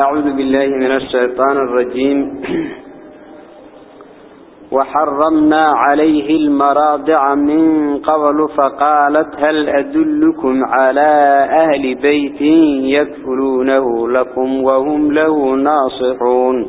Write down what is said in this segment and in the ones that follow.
أعوذ بالله من الشيطان الرجيم. وحرمنا عليه المراضع من قبل فقالت هل أدلكم على أهل بيت يكفلونه لكم وهم له ناصحون.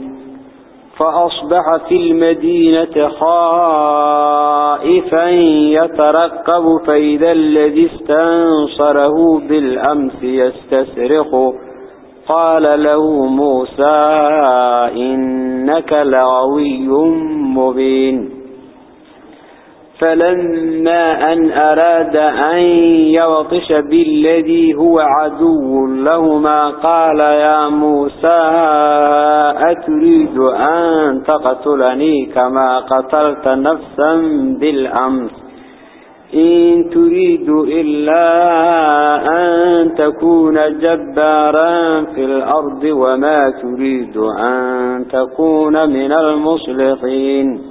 فأصبح في المدينة خائفا يترقب فإذا الذي استنصره بالأمس يستسرخ قال له موسى إنك لغوي مبين. فلما أن أراد أن يوطش بالذي هو عدو لهما قال يا موسى أتريد أن تقتلني كما قتلت نفسا بالأمس؟ إن تريد إلا أن تكون جبارا في الأرض وما تريد أن تكون من المصلحين.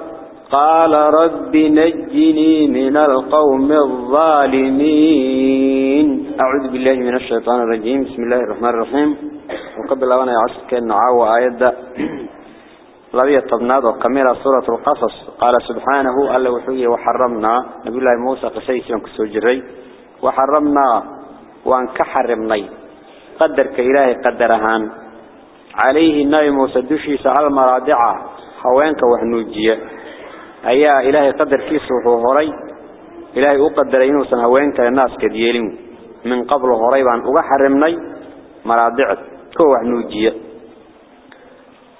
قال رب نجني من القوم الظالمين. أعوذ بالله من الشيطان الرجيم. بسم الله الرحمن الرحيم. وقبل أن يعصر كأن عاوى آيات لبي الطبناد وكميرا سورة القصص. قال سبحانه ألا وحوية وحرمنا. نبي الله موسى قسيس ينكسو جري. وحرمنا وأن كحرمني. قدر كإلهي قدرهان. عليه النبي موسى دشي سعى المراضعة حوانك وحنوجيه. Ayaa ilaahay qadarkiisa wuxuu horay ilaahay u qadaray inuusan haweenka naaska diyeelin min qabl horay baan uga xarimnay maraadic ko wax nuujiya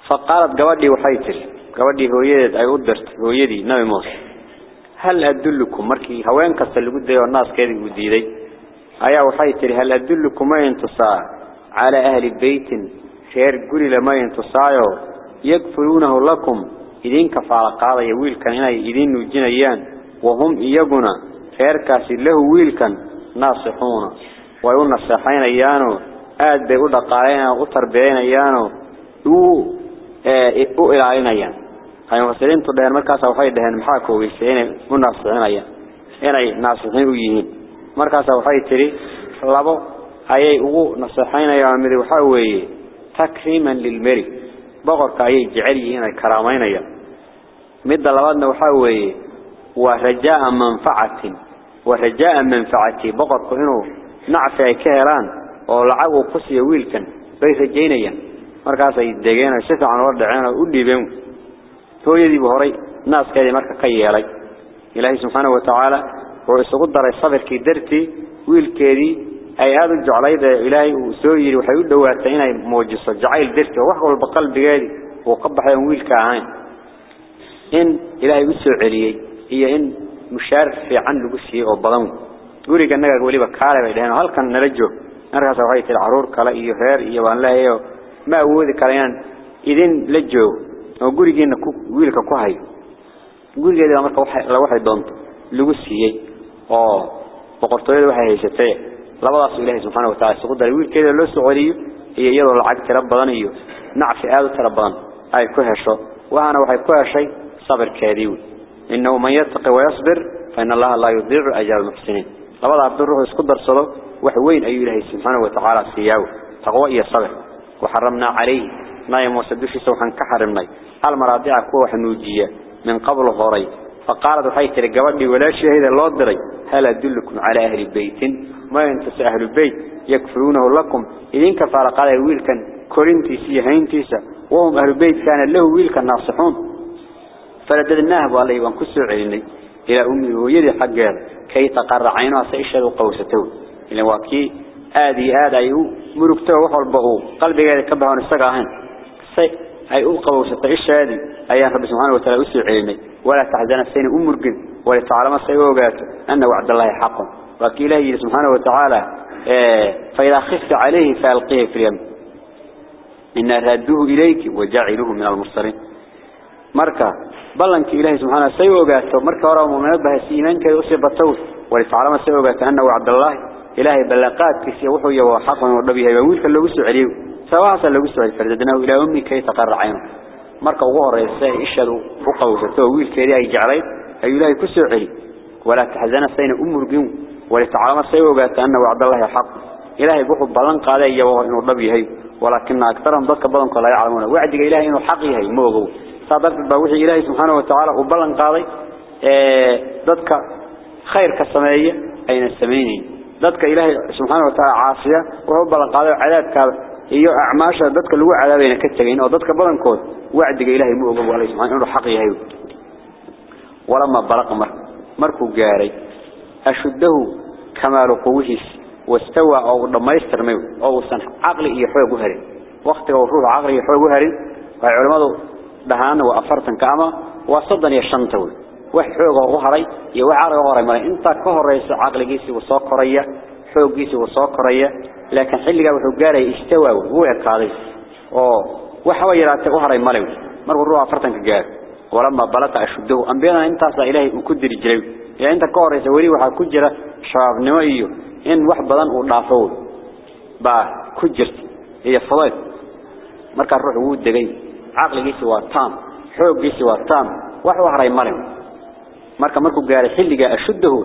faqalat gabadhii waxay tiri gabadhii hooyadeed ay u dirtay hooyadii nabi muuse hal adullukum markii haween kasta lagu dayo naaskeedii uu diiday ayaa waxay tiri hal adullukum intusaa ala ahli baytin reer guri lama intusaayo yakfuruunahu lakum idin kafaala qaadaya wiilkan inay idin nuujinayaan wahum iyaguna reerkaasi lahu wiilkan naasixuuna way u naseexaynayaano aad bay u dhaqaaleynayaan u tarbiyeynayaano u u ilaalinayaan ay mufasiriintu dhaheen markaas waxay dhaheen maxaa koogeysay inay u naasixinayaan inay naasixiin u yihiin markaas waxay tiri labo ayay ugu naseexaynayaan mid waxa weeye takriman lilmari boqorka ayay jecel yihiin ay karaameynayaan مدى لبادنا وحاوي ورجاء منفعة ورجاء منفعة بقض قهنو نعفى كهران ولعبوا قصي ويلكن بيس جينيا. مركز يدقين الشفع عن ورد عينا ودي بهم. هو يدي بهري ناس كذي مركز قيه علي إلهي سبحانه وتعالى ويسقود داري صبر كي درتي ويلكيري أي هذا الجعلي ذا إلهي وسويري وحيود دواتينا موجسة جعيل درتي وحقه البقال بقالي وقبح يوم ويلكا عين إن إلى قصو عليه هي إن مشارف عن لقصه وبضمه قولي كأنك قولي بكالب إلهان هل كان نرجو؟ نرغس وغيت العرور كلا إيه هير إيه وان لا إيه ما أوذي كاليان إذن لجو. وقولي كأنك كو ويلك كوهي. قولي كأنك لأمرك لوحي ضمت لقصه أوه وقرطوه لوحي هيشتيه لبضاس إلهي سبحانه وتعالى سقدر ويل كده لسو غريو هي يضل العقد ربضان إيه نعفي هذا ربضان أي كوهشو. وهنا وحي كوهشي. صبر كاريو إنه من يتق ويصبر فإن الله لا يضيع أجر المحسنين. لابد عبد الروح يسقدر صلو وحوين أي الله سبحانه وتعالى سياو. تقوى إيا الصبر وحرمنا عليه. ما يموسدوش سوحا كحرمنا المراضيع كوح نوجية. من قبل هوري فقال دحيك لقواب ولا شهيد الله دري. هل أدلكم على أهل البيت ما ينتس أهل البيت يكفرونه لكم. إذن كفار قال الويل كان كورنتيسي هينتيسا وهم أهل البيت كان له ويل كان ناصحون. فلددناه والله وان كسر عليني إلى أمي ويدي حقها كي تقر عينها سيشهد قوسته. إلى واكي. آدي آد أيو. مركته وحول بقو قلبي قال كبه ونستقاهن سي. أي أوقع وستة إيش هذه أيها رب سبحانه وتعالى أسر علمي ولا تحزن السين أمرقن ولا تعلم السيوغات أن وعد الله حق. وكيله سبحانه وتعالى إيه فإذا خفت عليه فألقيه في اليم. إن ردوه إليك وجعلوه من المرسلين. مركا بلنك إلهي سبحانه سيوغات مركا وراء مؤمنات بها سيمان كي أصيبته ولتعلم السيوغات أن وعد الله إلهي بلقات كسي وحوي وحق ونربيه وويلك اللي وسع عليه سواء اللي وسع فرددناه إلى أمي كي تقر عينه مركا وغور يساي إشهدوا وقوسته وويلك إلهي جعليه أي إلهي كسع عليه ولا تحزن السين أمر قيم ولتعلم السيوغات أن وعد الله حق إلهي بحب بلن قال إياه ونربيه ولكن أكثرهم ضدك بلن قال يعلمون وعدك إلهي إنه حقيه موغو صادق بوحي إله سبحانه وتعالى وبلن قالي ضدك خير كسمائية أين السميني ضدك إله سبحانه وتعالى عافية وبلن قالي عذابك هي أعماش ضدك الوع على بين كتجين أو ضدك بلن وعدك إله مؤجب عليه سبحانه وتعالى حقي هيو ولما برق مر مركو جاري أشده كما قوه واستوى أو لما يسترمي أو سن عقل يحوي جهري وقت وروح عقل يحوي جهري وعلماته دهان وأفرتن كأما وصدني الشنطول وحوق وغري يوعر وغري مالي انت كهر ريس عقل جيسي وصاق ريا حوق جيسي وصاق ريا لكن حلقة وحقاري اشتوى وهو يقاليس وحوي رات وغري مالي مر وروا أفرتن كجار. ولما بلطع شده أنبينا انت سا إلهي وكدري جريو يعني انت كهر ريس ولي وحا كجرة شعب نوائيو إن وحبلا ونعفوه با كجرت. يا فضيت مركا روح وود aqligiisa waa taam xoogiisa waa taam wax u haray malay marka markuu gaaray xilliga ashuddahu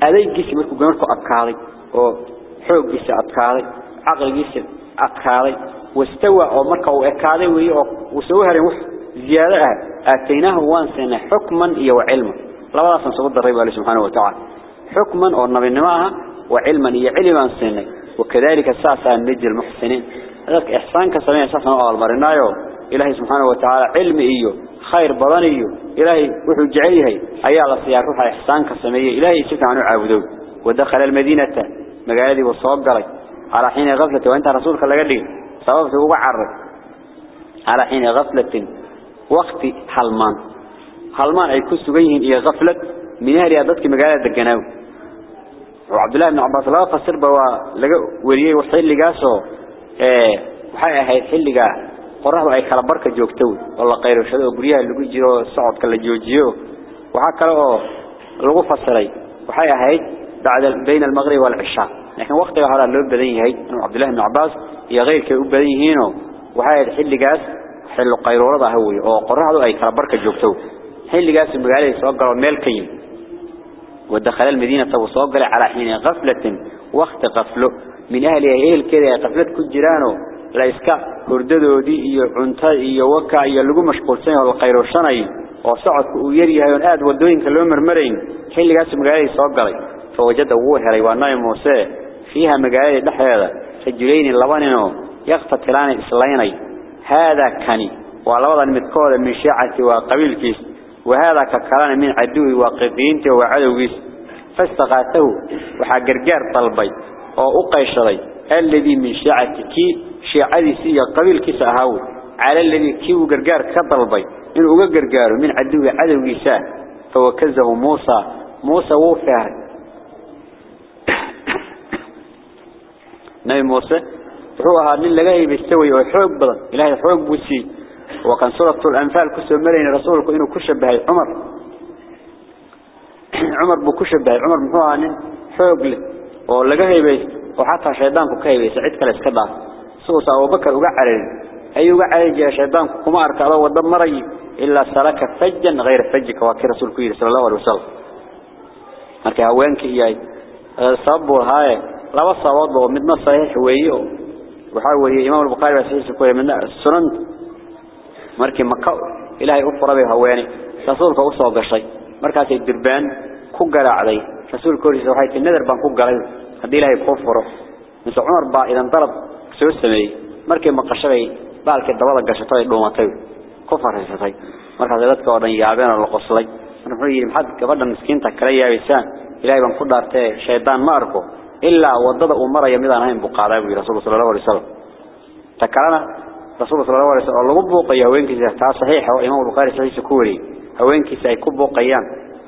adeegiisa markuu markuu adkaaday oo xoogiisa adkaaday aqligiisa adkaaday wastawa oo marka uu ekaaday weeyo oo uu soo harin wax ziyaado ah aataynahu waan sana hukman iyo cilman labadaas soo daray baa subhanahu wa ta'ala hukman oo nabinimo ah iyo cilman sana وكذلك ساسا نجي المحسنين هذاك إحسان كسمين ساسا أول مرنايو إلهي سبحانه وتعالى علم إيو خير بدن إيو. إلهي وحو جعيه أيها الله سيار روح إحسان كسمية. إلهي سبحانه عابدو ودخل المدينة. مقالدي والصواب قلي. على حين غفلة وأنت رسولك اللي قال لي. سببته وعرض على حين غفلة. وقت حلمان. حلمان أي كسو بيهن إيا غفلة. من أهل يادتك مقالة دقناو وعبد الله بن عباس لا فسر بوا. وريه وحيل لقاسو وحي اهيد حيل لقا قرحوا اي كلا بركة جوكتو والله قيرو شدو بريها اللي قجيو صعود كلا جوجيو وحا كلا لقو فسري وحي اهيد بعد بين المغرب والعشاء لكن وقت هذا اللي بدين هي عبد الله بن عباس هي غير كي بدين هينو وحي حيل لقاس حلو قيرو رضا هوي أو قرحوا اي كلا بركة جوكتو حيل لقاس المقالي سوقروا ميلكين ودخل المدينة وصوغل على حين غفلة وقت غفله من أهل أهل كذا غفلة كجيرانو لا إسكا هرددو دي إيو عنتا إيو وكا إيو لغو مشغول سنة والقيرو شنعي وصعد ويري هايون آد ودوين كلهم مرمرين حين لغاس مقالي صوغلي فوجد ووهر واناي موسى فيها مقالي دحيادة سجلين اللبانينو يقتتلان إسليني هذا كاني ولوضا المتكود من شيعة وقبيل كيس وهذا ككلام من عدوه وقفينته وعدوه فاستغاثه وحقرقار طلبي أو أقيشري الذي من شيعتك شيعتي سي قبيل كيس أهاو على الذي كيو قرقار كطلبي إنه قرقار من عدوه عدوه ساه فوكزه موسى. موسى وفهر نبي موسى روحها من لقاه بيستوي وحوق بدن إلهي حوق بوسي وكان سورة الأنفال كسر مرين رسولك إنه كشب بهاي عمر. عمر بكشب بهاي عمر محوها نين حوق له. ولقاه بيست. وحتى شيطان كايبي سعيد كلا اسكدا سوسا وبكر وقعرين أي وقعرين جاء شيطان كمارك الله ودمري إلا سلك فجا غير فجك وكي رسول كير صلى الله عليه وسلم. هكي كي إياي صبوا هاي. لو صوضوا ومدنا صحيح وإيه وحاوه إمام البقاري وصحيح كوية من السنان مركي مكو إلهي أفر بي هواني رسولك أصوى قشي مركاتي الدربان كو قرع علي رسول كوري سوحيتي النذر بان كو قرعي هدي له كفره من سعمر با إذا انضرب سوسة مي مركي مقشري بالك دولة قشطاي دوماتي كفر هستاي مركي ذاتك ودن يابين القصلي نحوي محد كبدا مسكين تكريا بسان إلهي بان قدر تي شيطان ما أركو إلا وضد أمرا يمدان هين بقالي رسول صلى الله عليه وسلم تكرانا رسول صلى الله عليه وسلم الله مبوق يا وينك سيحتا صحيح وإمام البقاري صحيح سكوري وينك سيكبوق يا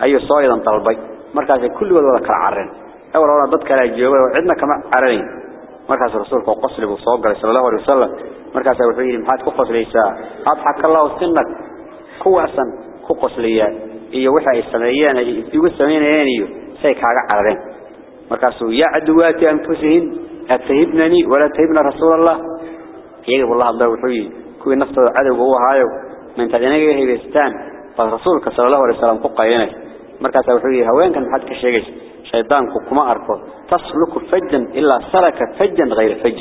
أي صايدا طلبي مركز كل ولا كل عرن أولا أولا بدك لها الجوابة وعندنا كما عرين مركز الرسول فوقصر بصوقر صلى الله عليه وسلم. مركز أبو الحجر محاد كقص ليسا أضحك الله سنك. كواسا كقص ليا إيا. وحا إسلاميان إيو إسلاميان إيو سيك حاجة عرين مركز يا عدوات أنفسهم أتهبنني ولا تهبن رسول الله. يجب الله عبد الله الحجر كوي نفط العدو هو هايو من تدنيه هي بيستان فالرسول صلى الله عليه وسلم قق مركز أبو الحجر هوين كان محاد كشيكش. شيطان كوكما أركو تسلك فجا إلا سلك فجا غير فج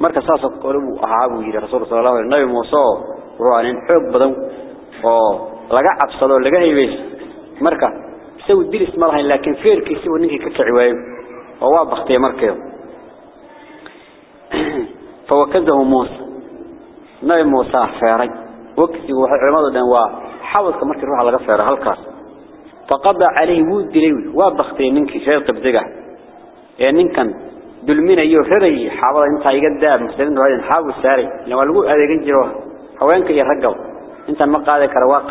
مركز ساسا قلبو أحابو إلى رسول صلى الله عليه وسلم. نبي موسى روانين حب بدن. لقاء أبصدو لقاء إبيس إيه مركز. سوى الدير اسم الله لكن فير كي سوى نكي كتعوائي ووابختي مركز. فوكده موسى. نبي موسى فارج. وكسي وحرمضو دنوا حاول كمركز روح على غفير هالكاسم dilis ma lahayn laakiin feerkiisa uu ninkii ka kici waayay oo waa baqtay markii fawakazahu muusa nabi muusa feeray waqti waxa culimadu dhan waa xawdka markii ruuxa laga feero halkaas faqada alayhi wuu dilay waa baqtay ninkii shay qabdiga ee ninkan dulminayo raray xaabada inta iga daab muslimiin waa in xaabu saaray lama lagu adeegan jiro haweenka iyo ragga inta ma qaadi karo waa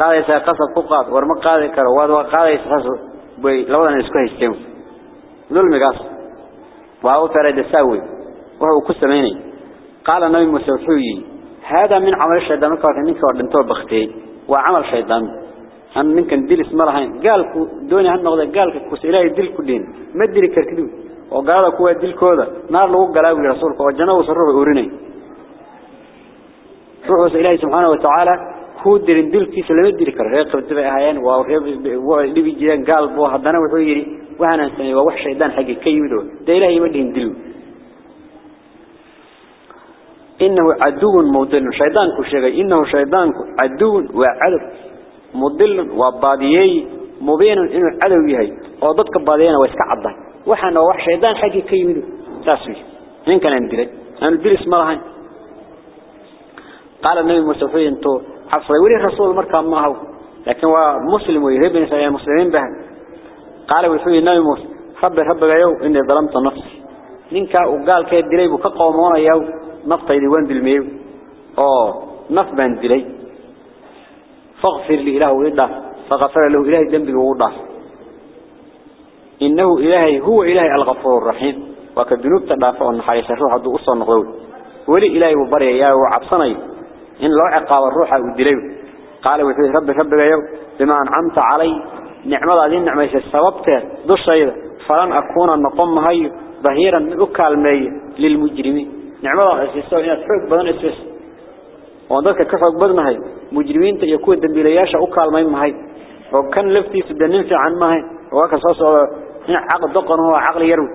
qaadaysa qasab ku qaad war ma qaadi karo waa waa qaadaysa saas bay labadan isku haysteen dulmigaas waa u taray dasawi waxa uu ku sameeyay qaala nabi muuse wuxuu yiri hada min amal shaytaan marka ninka dhinto baqtay waa amal shaytaan an ninkan dilis ma lahayn gaalku dooni han noqday gaalka ku ilaahay dil ku dhin ma dili kartid oo gaalada kuwa dilkooda naar lagu galaawi مدل وبادييي مبين انو علو يهي أو ددك بادينا ويسكا عدا وحانا وح شيطان حقي كيمدو تاسوي من كان ان دري ان دري اسم الله قال النبي المستفيد انتو حفري ولي الرسول مركا ما هو لكن هو مسلم ويهب نساء المسلمين به قال ويحوي النبي موسى رب رب غيو اني ظلمت نفسي نينكا وقال كيد دليبو كقومونا يو نفطي دي وان دلميو أو نفبان دليبو فاغفر لي إله وإله فغفر له إله ذنبه ووضع. إنه إلهي هو إلهي الغفور الرحيم. وكذنوب تدافع النحايس الروح عدو أصلا نغول ولي إلهي وبري يا وعبصني. إن لو عقاب الروح ودليو قال وحي رب رب يو بما أنعمت علي نعمة هذه النعمة السببت دوش أيضا فلن أكون نقوم هاي ظهيرا أكالمي للمجرمين. نعمة السيسو إنها تحق بدن السيس وذلك كفق بدن هاي. مجرمين يكون دنبيلياشا أكالمي مهاي وكان لفتي سدنين في عن مهاي وكان صوصة عقل دقن هو عقل يروي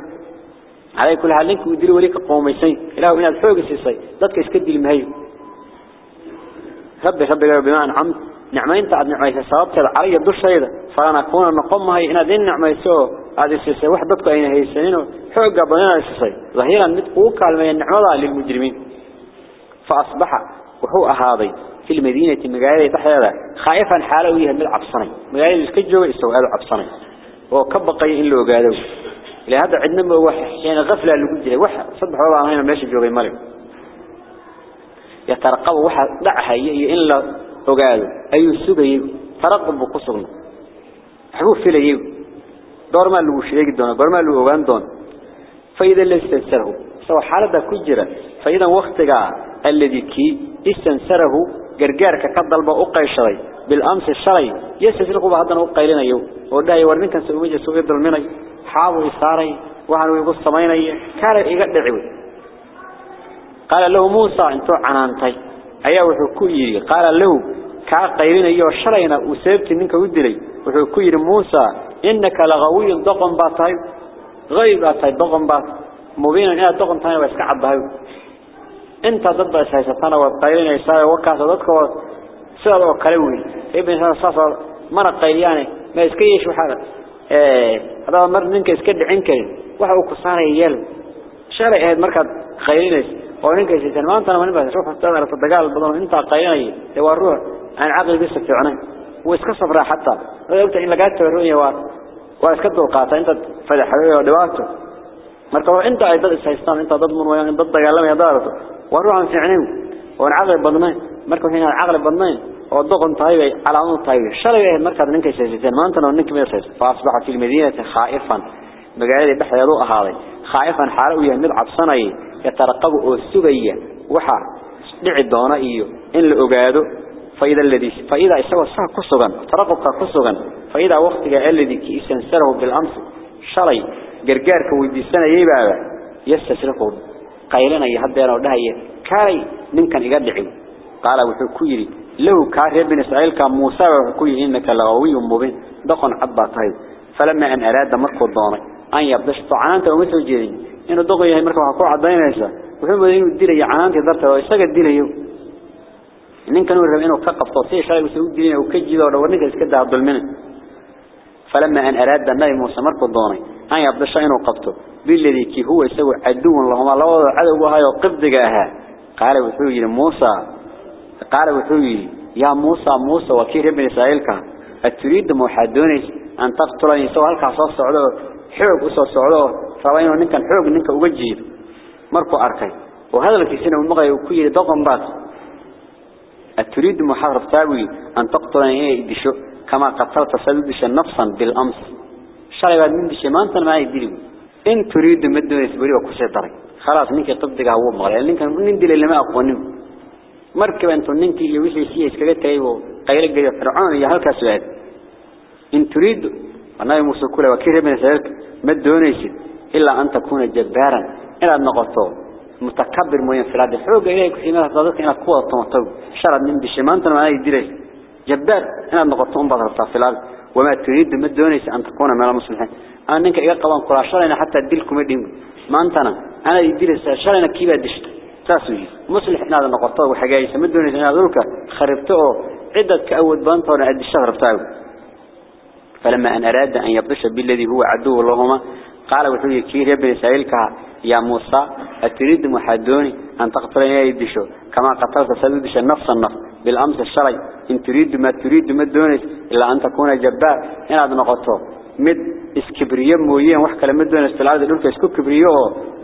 على كل حال لك ودير وليك قوميسين إله إنها تحق السيسي ذلك يسكدي المهاي رب رب بما أنعمت نعمين تعد نعمة سببت علي الدش هذا فأنا أكون نقوم هاي إن ذي النعمة سو. هذه السيسة وحدتك أين هي السنين حق بنا السيسة ظهيرا نتقوك على النعمة للمجرمين فأصبح وهو هذا في المدينة مقالة تحيا خائفا حالويها من العبصني. مقالة الكجو يستوى العبصني. وكبقي إلا وقالوا لهذا عندنا وحي يعني غفلة اللي قلت له وحي صدح والله هنا ماشي جوغي مريم يترقب waxa dhacaya iyo in la ogaado ayuu sugayay taraqub ku sugna wuxuu filayay doorma lagu sheegi doona doorma lagu ogaan doona فإذا اللي استنسره سوى حالة كجرة. فإذا وقتك الذي كي استنسره قرقارك كدل بأقى الشري بالأمس الشري يستسرق بعضنا أقى لنا يوم وده يورنين كان سوى سوى يضل مني حاول إصاري وعنو يقول سميني كان يقعد عوي قال له موسى انتو عنانتي أيها وحكويري قال له كا قيلين أيها شرينا وسيبت منك ودلي وحكويري موسى إنك لغوي ضغن باتاي غير باتاي ضغن بات مبين إنها ضغن تاني واسكعب بهاي انت ضد أساسا أنا والطيرين أساسا وكاس ضدك وصلوا كلوي ابن أساسا مرة طيريانة ما اسكيش وحالة هذا مرة منك اسكد عنك وحاو كسانة يال شارع هاد مركة خيرين اس وانك اسيسا ما انت أنا ما نبهت شوف انت أنا صدقاء البضل انت قيرين اي هو الروح عن عقل بس بتوعنا واسكصف راح حتى وقلت ان لقاتت الروحية و... واسكد القاطة انت فلح روحية ودواته مركة انت اي ضد انت ضد من ويان ضد قال لم يدارته وروحا فعنين ونعقل بدنين مركو هنا العقل بدنين ودقن طيب علامة طيب شلي مركز ننك سيسيتين ما أنتنا وننك ميسيس فأصبح في المدينة خائفا. مقالي بحر يضوء هذا. خائفا حالوية يمد عبصني يترقب السبية وحا. دعي الدونا إيو. إن لأقاده. فإذا الذي فإذا استوى الساعة كسغا ترقبك كسغا فإذا وقتك الذي كيسنسره بالأمس. شلي. قرقارك ويديسان يبابا يستسرقه قيلنا يهدينا ودهي كاي ننكن إقاد لحيو قال أبو حكويري لو كان ابن إسرائيل كان موسى وحكويري إنك لغوي مبين دقن عبا طيب. فلما أن أراد مركو الضامي أن يبدش طعانت ومثل الجيرين إنه دقو يهي مركو حقوع الضامي نجزة وحبا يهي مدير يعانت يدرت ويساق الدير يهيو ننكن ورغم إنه فقف توصيح شاي وسيق الدين وكجيب ورورنك إسكد عبد المنى فلما أن أراد مركو الضامي أن يبدش طعانت ومثل بالذي كي هو يسوي عدو لهما لو عدو هاي وقبض جاها قال وحوي موسى. قال وحوي يا موسى موسى وكير ابن إسرائيل أتريد محدوني أن تقتلني؟ سوى هلك عصاص سعوده حوق أسوى سعوده فوينه ننك حوق ننك أوجيه مركو أركي. وهذا الكي سنة المغي وكير ضغم بات أتريد محارب تاوي أن تقتلني؟ إيه دشو كما قتلت سددش نفسا بالأمس. شرعي بعد من دشي ما أنت ما يدري إن تريد مدن يسبري وكسي دري خلاص نينك طبقك هو مغلي نينك نندل اللي ما أقوانه مركب أنتو نينك يوشي سيه اسكاقات تايبو قيلك جاي فرعون يا هلك سؤال إن تريد أنا يموسى كله وكير من سألك مدن يسد إلا أن تكون جبارا. إلا أن نقطه متكبر موين في العدد حوق إليك. ماذا صدق إنك قوة طمطو شرع من دشي ما أنت ما يدري جبار هنا نقطتهم بضربتها في الأرض. وما تريد ما دونيس أن تكون من المسلمين أنا نك إيقا قوان قرى شرعنا حتى أدلكم يدين ما أنتنا. أنا يدير شرعنا كيف أدشت تاسوي. مصلح هذا نقطة وحقايسة ما دونيس أنا ذلك خربته عدة كأود بانطة وأنا الشهر بتاعه. فلما أن أراد أن يبطش بالذي هو عدو اللهم قال وحوي كير يا بني سائلك يا موسى؟ أتريد محدوني أن تقتلني يدشو؟ كما قتلت سددش النفس النفس. بالأمس الشرعي. إن تريد ما تريد ما دونس إلا أن تكون جبار. هنا هذا نقطه مد اسكبرية مويين وحكا لما دونس في العادة الأولى اسكو كبرية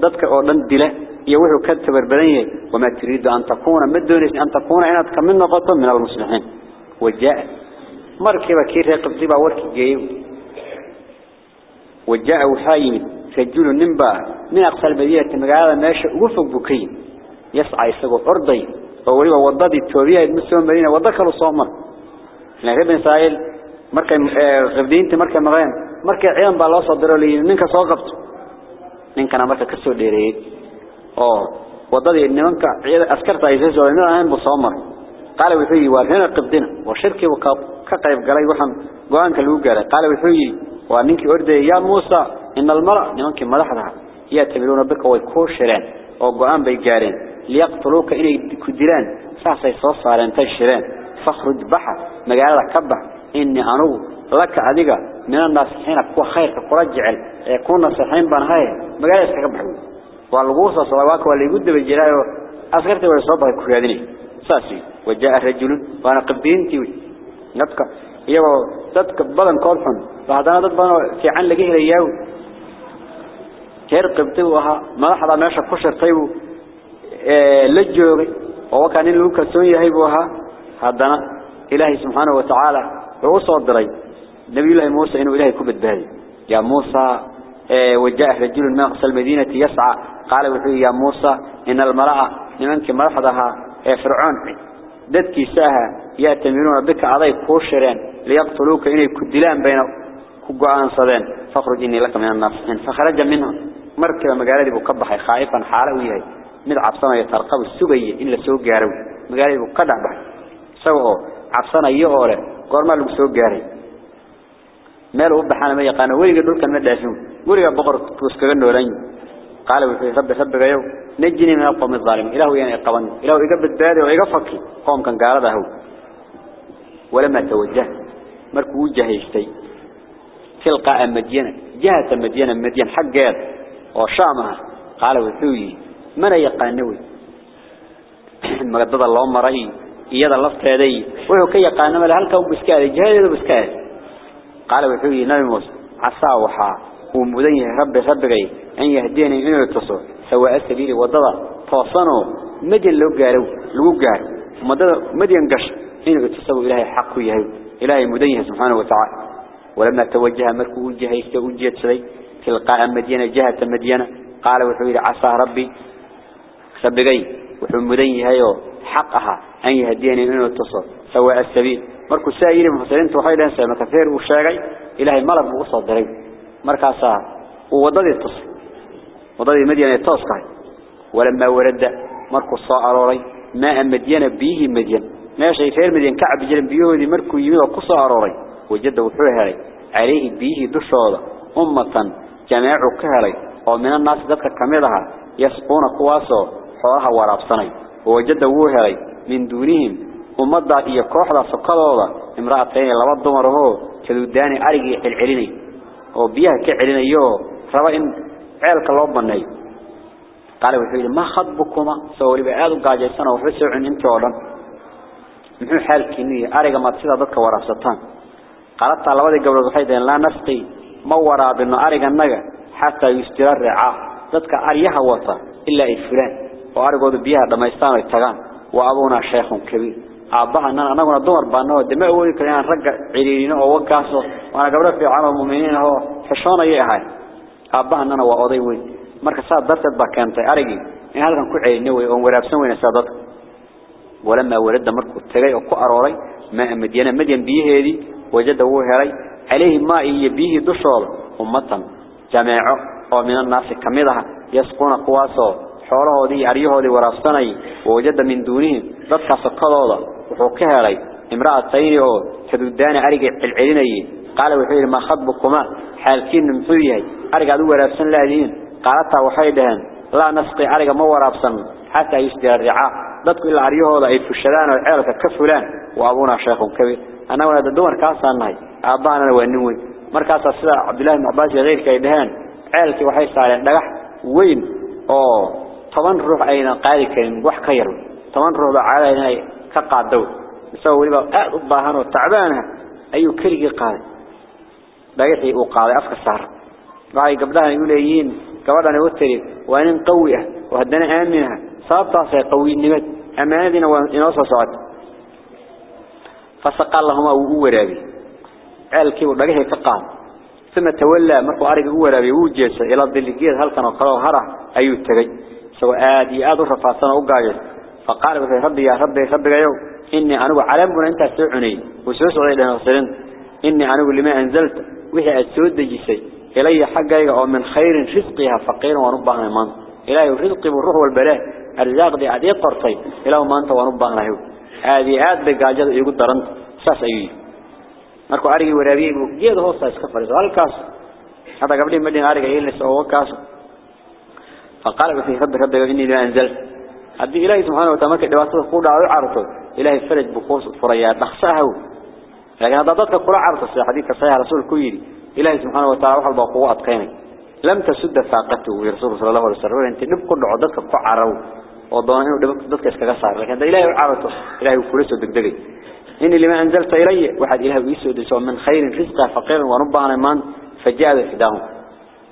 ضدك أو دن دله يوحو كتب البنية وما تريد أن تكون ما دونس أن تكون هنا تكمل نقطه من المصلحين وجاء مركبة كير قبضي باورك جايو وجاء وحايم رجل النبا من أقصى المدينة مقالة ماشي وفق بكي يسعى يسقو أرضي ووليبا وضدي التوبية المسلم مدينة وذكروا صومر لكن ابن إسرائيل مركا غبدينتي مركا مغان مركا عيان بالله صدروا لي منك صوقبت منك أنا مركا كسو ديري أوه وضدي إن منك أسكرت عيسيس وإنه أهم بصومر قال وحيي وارهنا قبدنا وشركي وكقيب قالي وحن قوانك الوقالي قال وحيي وأنك أردي يا موسى إن المرأة نمك مدحها يأتبرون بك ويكوشران وقوان بيقارين ليقتلوك إني كدران ساسي صوصارين تشرين فاخرج بحر مقالة كبح إني أنو لك أدقى من الناس حين أكو خير قرجع يكون نصحين بانهاي مقالة كبح والغوصة صلواك واللي يقود بالجلال أصغرت ويصابها كفيادني ساسي وجاء رجل وأنا قبينتي نبكى يبا dadka badan kood xun baadana dad badan fiican laga helayaa heer qabtay waxa madaxda meesha ku shirtay ee la joogay oo kan in lagu kalsoon yahay buu ahaa hadana ilaahay نبي الله موسى إنه إلهي كبت بهذه. يا موسى إيه، وجاء رجل من أقصى المدينة يسعى. قال يا موسى إن المرأة لمنك مرحضها إيه، فرعون. ددك ساها يأتمرون بك عضي كوشرين ليقتلوك. إنه كدلان بين كقعان صدين. فاخرج إني لك من النفس فخرج منه مركب مقالدي بكبح خائفا حالويا من عبصنا يترقب السبي إلا سوء جاروي مقالدي بكدع بحي. سوء عبصنا يغوري. قرما لك جاروي مال وبحنا ما يقانا. ويجي دول كان مدهشون ويجي بقر تسكرن ولين. قال وفي رب سب غيو. نجني من القوم الظالم إله يعني قوان إله يجب الدار ويجفك قوم كان قال هذا هو ولما توجه. مركو وجه يشتي. تلقى مدينة. جهة مدينة مدينة حقات وشامها قال وثوي من يقانوي ما قد الله أمره يدى اللفت هذي ويهو كي يقانوي لهالك وبسكاري جهة يدى بسكاري. قال وحوي نعموس عصا وحا ومدني ربي ربي أن يهديني إلى يتصو سواء السبيل وضضا فصنوا مدين لو قارو لو قار. مدين قش إنه يتصو إلهي حق يهي إلهي مدني سبحانه وتعالى. ولما توجه مركو وجه يستوجه سري تلقاء مدينة جهة مدينة. قال وحوي عصا ربي ربي وحوي مدني حقها أن يهديني إلى يتصو سواء السبيل. مركو سائر مفسرين توحي لهم سيما كثير وشاقي. إلهي ملب وصل دري مركا ساعة ووضد اتصل وضد مدينة يتصل ولما ورد مركو الصاعروري ماء مدينة بيه مدين ما شيء فير مدين كعب جلن بيهودي مركو يمين وقصة عروري وجد وحوه عليه بيه دشوضة أمة جماع كهلي ومن الناس ذاتك كميدها يسقون قواسه. xoolaha waraabsanay wajada wuu helay min ومضى إيه كوح ذا سقاط هذا امرأة ثانية لبضو مره كذو داني أرجع العلني وبيها كعلني يو ربع إن علك لبضو ناي قالوا فيه ما خد بكما سوري بعادو قاجسنا وفسر عن إنت عالم من حال كني أرجع ما تصير ضد كورا سطان قالت على وادي قبل الصحيح لا نفقي ما وراء بأنه أرجع النجا حتى يستر رعاه ضد كأريها وصل إلا إفران وأرجع بيها دم يستان التغام وأبونا شيخ كبير aabahana anaguna dumar baano dama awoodi karaan rag ciriirino oo wakaaso wana gabdho fiican oo muuminiin ah oo xishoonaya ahay aabahana waa oday weyn marka saa darteed ba keentay arigi in halkan ku ceeyne way oo waraabsan weyna saadad walama walada markuu tagay oo ku arooray ma madiyana madiyan biyaheedi wajada wuu helay عليه ما يبيه دشور أمة جماعة ومن الناس كمدها يسقون قواسه xoolahoodii ariyahoodii waraabsanay wajada min duunihim dadka sokadooda wuxuu ka helay imraatayni oo tadudaana ariga cilcilinay qaal wuxuu yiri ma khadbukuma xaalkiin muxuu yahay ariga aad waraabsan laadiin qaalata waxay dhahan la nasqi ariga ma waraabsan hatta yusdira ri'a dadku ila ariyahooda ay fushadaan oo ceelka ka fulaan waa abuna sheekhu kabiir ana wada dumar ka saanahay aabaana waa nin weyn markaas sida Abdullah ibn Abbas geyrka ay dhahan ceelki waxay saareen dhagax weyn oo toban ruux ayna qaadi karin wax ka yar toban ruux baa caada inay كقادو سو وليبا اعد أه، الباهن وتعبانها ايو كلي قاد بايحي اقاد أفك السهر. باي قبلها يوليين قبلنا وتري وان قوية وهدنا امنها صابتا سي قوي النمت اما هذين وانوصا سعد فسقال لهما وقوه قال كيف؟ بقيه فقال. ثم تولى مرقو عارق قوه رابي وجيسة إلى الضلقية هل كانوا قلوا هرع ايو التبج سواء آدي ادو رفاسان وقاجس فقال بس ربي يا ربي ربي يا إني أنا علم من أنت سعني وسوس عليه نصرن إني أنا لما أنزلت. وهي السود جسي إلي حقا أو من خير رزقها فقير ونبغنا من إلهي الرزق بالروح والبلاء. الرزاق دي عادي قرطي إلهي ما أنت ونبغنا هو هذه آد بقاجد يقول درنت. ساس أيوه markuu arigi waraabiyay buu geed hoosta iska fariiso halkaas hada gabdhii madin ariga yeelis oo kaas faqala fi rabbi rabbi inni la هدي إلهي سبحانه وتعالى دواسته قود على عرته إلهي فرج بخوص فريات نخسه لكن ضدتك قول عرته في حديث صحيح رسول كويري إلهي سبحانه وتعالى روح البقوات قيني لم تسد فاقته ورسول صلى الله عليه وسلم أنت نبقى لعضتك قعره وضعه ودبك ضدك إسكا قصار لكن ده إلهي عرته إلهي وفلسه دقدقي إن اللي ما أنزلت إلي واحد إلهي ويسود يسوى من خير رزقه فقير وربعنا من فجاء ذا في داهم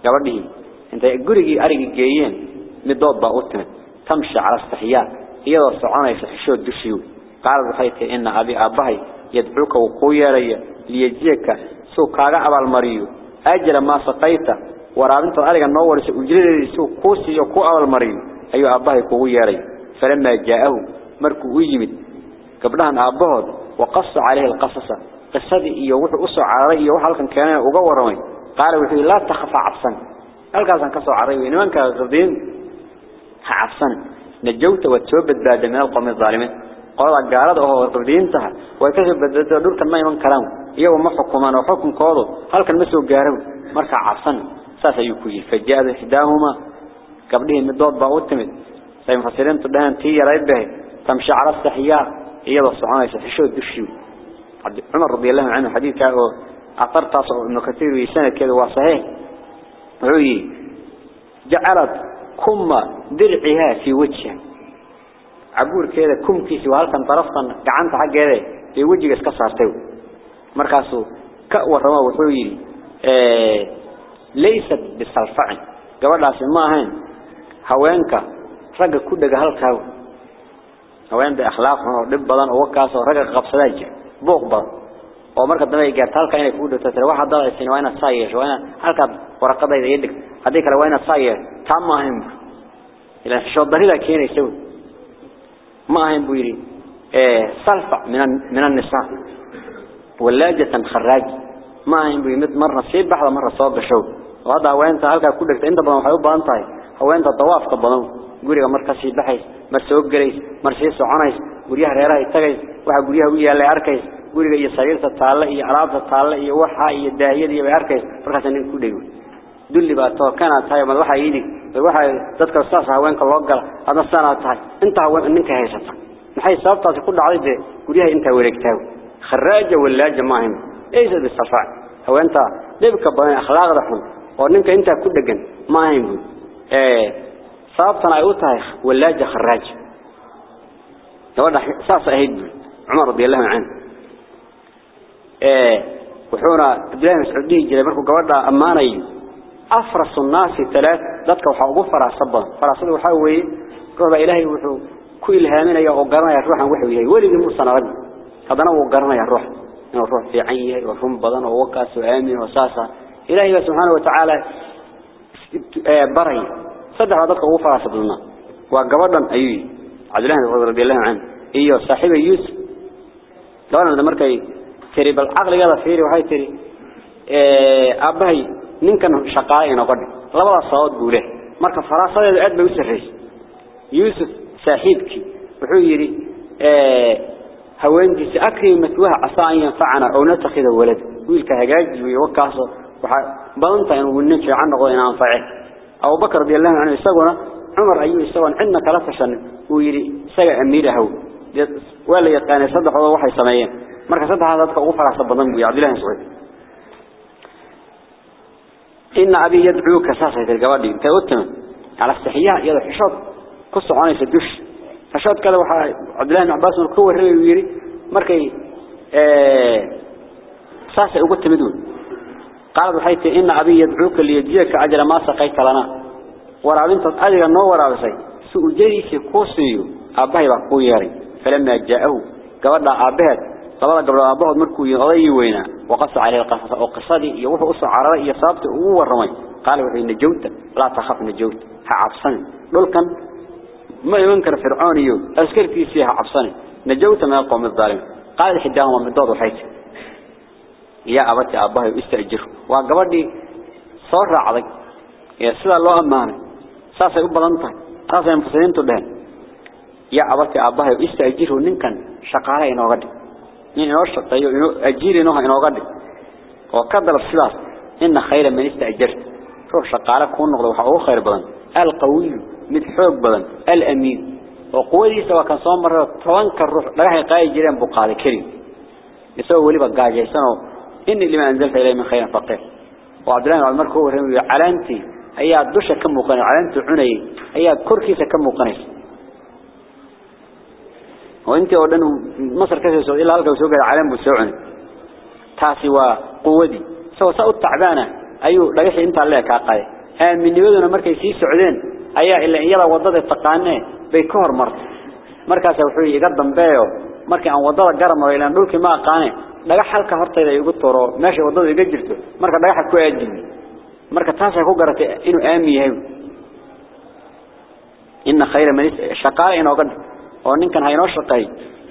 قبر به أنت قريقي أريقي جايين من ضد باقوتنا تمشي على استحيان إذا صعنا يسحشو الدشيو. قال بخيت إن أبي أبهي يدعوك وقويا لي ليجيك. سو كاغا أبا المريو. أجل ما سقيت. ورابنت ألقى النور سأجري سو كوسي وكو أبا المريو. أيو أبهي قويا لي فلما جاءه مركو ويجمد. قبلهن أبهد وقص عليه القصصة قصدي إيو وحو أصو على رأي يوح ألقى أقوى رمي قال وحو لا تخفى عبسا ألقى سنكسو على رأي وإنما كان حعصن نجوت وتوبت بعد من القوم الظالمين قال قارض وهو قبدين تها ويكذب بذور كما يمن كلام يوم ما حكم أنا وحكم قارض هل كان مسوق قارض مرك عصن ساس يكوي فجاء إحداهما قبله من ضاد باوتمت سيم فسرين تدهن تي ريب به تمشي على الصحياء هي الصعانة سحشو دشيو عمر رضي الله عنه حديث كأو أثرت أصعب من كثير ويسان كذا وصحيح عوي جعلت waa saxiix wuxuu yidhi jacalad kuma dircihaa fii wajha cabuurkeeda kumkiisi waa halkan daraftan gacanta xaggeeda bay wejiga iska saartay markaasuu ka warramo wuxuu yidhi laysat bisalfacin gabadhaasi ma ahayn haweenka ragga ku dhega halkaa haweenta akhlaaq xun oo marka dambe ay gaarto halka inay dhigto tira waxa dad aysan waa inaad saa yeesho waa inaad halkaad warqadayda ii dhig haddii kale waa inaad saa yeesho taa ma ahayn bu ilaa xishood darida keenaysa ما هم بيري إيه صلفة من من النساء. ولاجة خراج. ما هم بيري مت مرة سيب بحضة مرة صوب شو. وهذا وين تهلك كلك أنت بدن حيوب بانتاي هو أنت طواف تبضن قولي مرة سيب بحيس مرسوق جريس مرسيس عنيس قولي هريرة يتجيس واحد قولي ويا اللي أركيس قولي يسير تطالع يعرف تطالع يوحى يداهي دي بأركيس فرحة نين بقى تو كانت هاي من waxa yidi waxa dadka saas haweenka loo gal hada sana tahay inta haween ninka haysata maxay sababtaas ku dhacday guriyaha inta wareegtaa kharaaja walaaja maahim aysa bisafa haweenta dibka badan akhlaaqda xun oo ninka inta ku dhagan maahim ee sababtan ay u tahay walaaja kharaaja gabadha saas ahayd Umar radiyallahu anhu ee wuxuuna Abdullah Mas'ud jiray markuu gabadha amaanayo أفرس الناس ثلاث ذاتك وحاقوا فراسبا فراسبا وحاوي روح إلهي وحو كل هامنا يا وقرنا يا روح وحوي ولي المصنع رد هذا هو وقرنا يا روح. إنه روح في عيه وفهم بدن ووكاس وآمن وساسا إلهي سبحانه وتعالى بري. صدق ذاتك هو فراسبا لنا وقبضا أيوي عبد الله رضي الله عنه. إيوه صاحب يوسف. لو أنا مركي تري بالعقل هذا فيري وهاي تري. أبهي. Ninkan shaqaale ina qodhi labada saad buu leh marka faraasadeedu aad bay u sareeyay Yusuf saaxiibki wuxuu yiri ee haweenkiisa akrimat waxa asaan yanfacana oo natakhida walad wiilka hagaaji iyo wakaas waxa badan tahay inuu nin fiican noqdo in anface Abu Bakar radiyallahu anhu isaguna Umar ayuu isagoon cidna kala tashan uu yiri isaga amiiraha wala yaqaan saddexdooda waxay sameeyeen marka saddexda dadka ugu faraxsan badan buu Abdullah Saud إن أبي يدعوك ساسة الجوادي أنت قلت على استحياء يلا حشاد قصة في الدش. حشاد كذا وح عبد الله بن عباس من الكوة الرئي ويري. مركي آه ساسة قلت مدون قال بحيث إن أبي يدعوك ليجيك أجل ما سقيت لنا. ورابين تتأجل النور ورابسي سوء جريس كوسيو أبهي بقو يري فلما جاءه قبل أبهد طبعا قبل أبوه مركو يغضي وينا وقص عليه القصص وقصدي يوحى أصع عراء يصابت هو الرمي قال وحي نجوت لا تخاف نجوت عبصني دول كان ما ينكر فرعون يو أذكر في فيها عبصني نجوت من القوم الظالم قال حداهم من ضاد وحيت يا أبتي أباه استأجر وقبلني صار عضي يا سلا الله أمانه ساسا يبلنطه ساسا ينفسدين تبهن يا أبتي أباه استأجره ننكن inooga dhig. من أرشد أيه إنه أجير إنه إنه غادي. وقدر الصلاة إن خير من استأجرت. روح شقارة كون نغلو. حقوق خير بلن. القوي من حب بلن. الأمين. وقولي سوى كان صوم مرة طوانك الروح لا يقاي جيران بقال كريم. يسوى ولي بقى جيسان إني اللي ما أنزلت إليه من خير فقير. وعبد الله وعلمر كوهر علانتي. هي دوشة كم مقنع. علانتي عني هي كركيسة كم مقنع. وانت ودن مصر كسر سو إلا هلك وسوق العالم بسوعن تاسي وقودي سو سو التعبانة. أيو لقيت إنت الله كاقاي. آن من يودنا مركز سي سعودين. أيا إلا إيلا وضد التقانة بيكور مرت. مركز وحوي يقدم بيو. مركز عن وضد قرم وإلا نولك ما قانة لقى حلقة هرطة إذا يقول طورو. ماشي وضد يقجرته حكو يجيني marka taas ay ku garatay inuu aami yahay in khayra man shaqaale inoo gad oo ninkan haynoo shaqay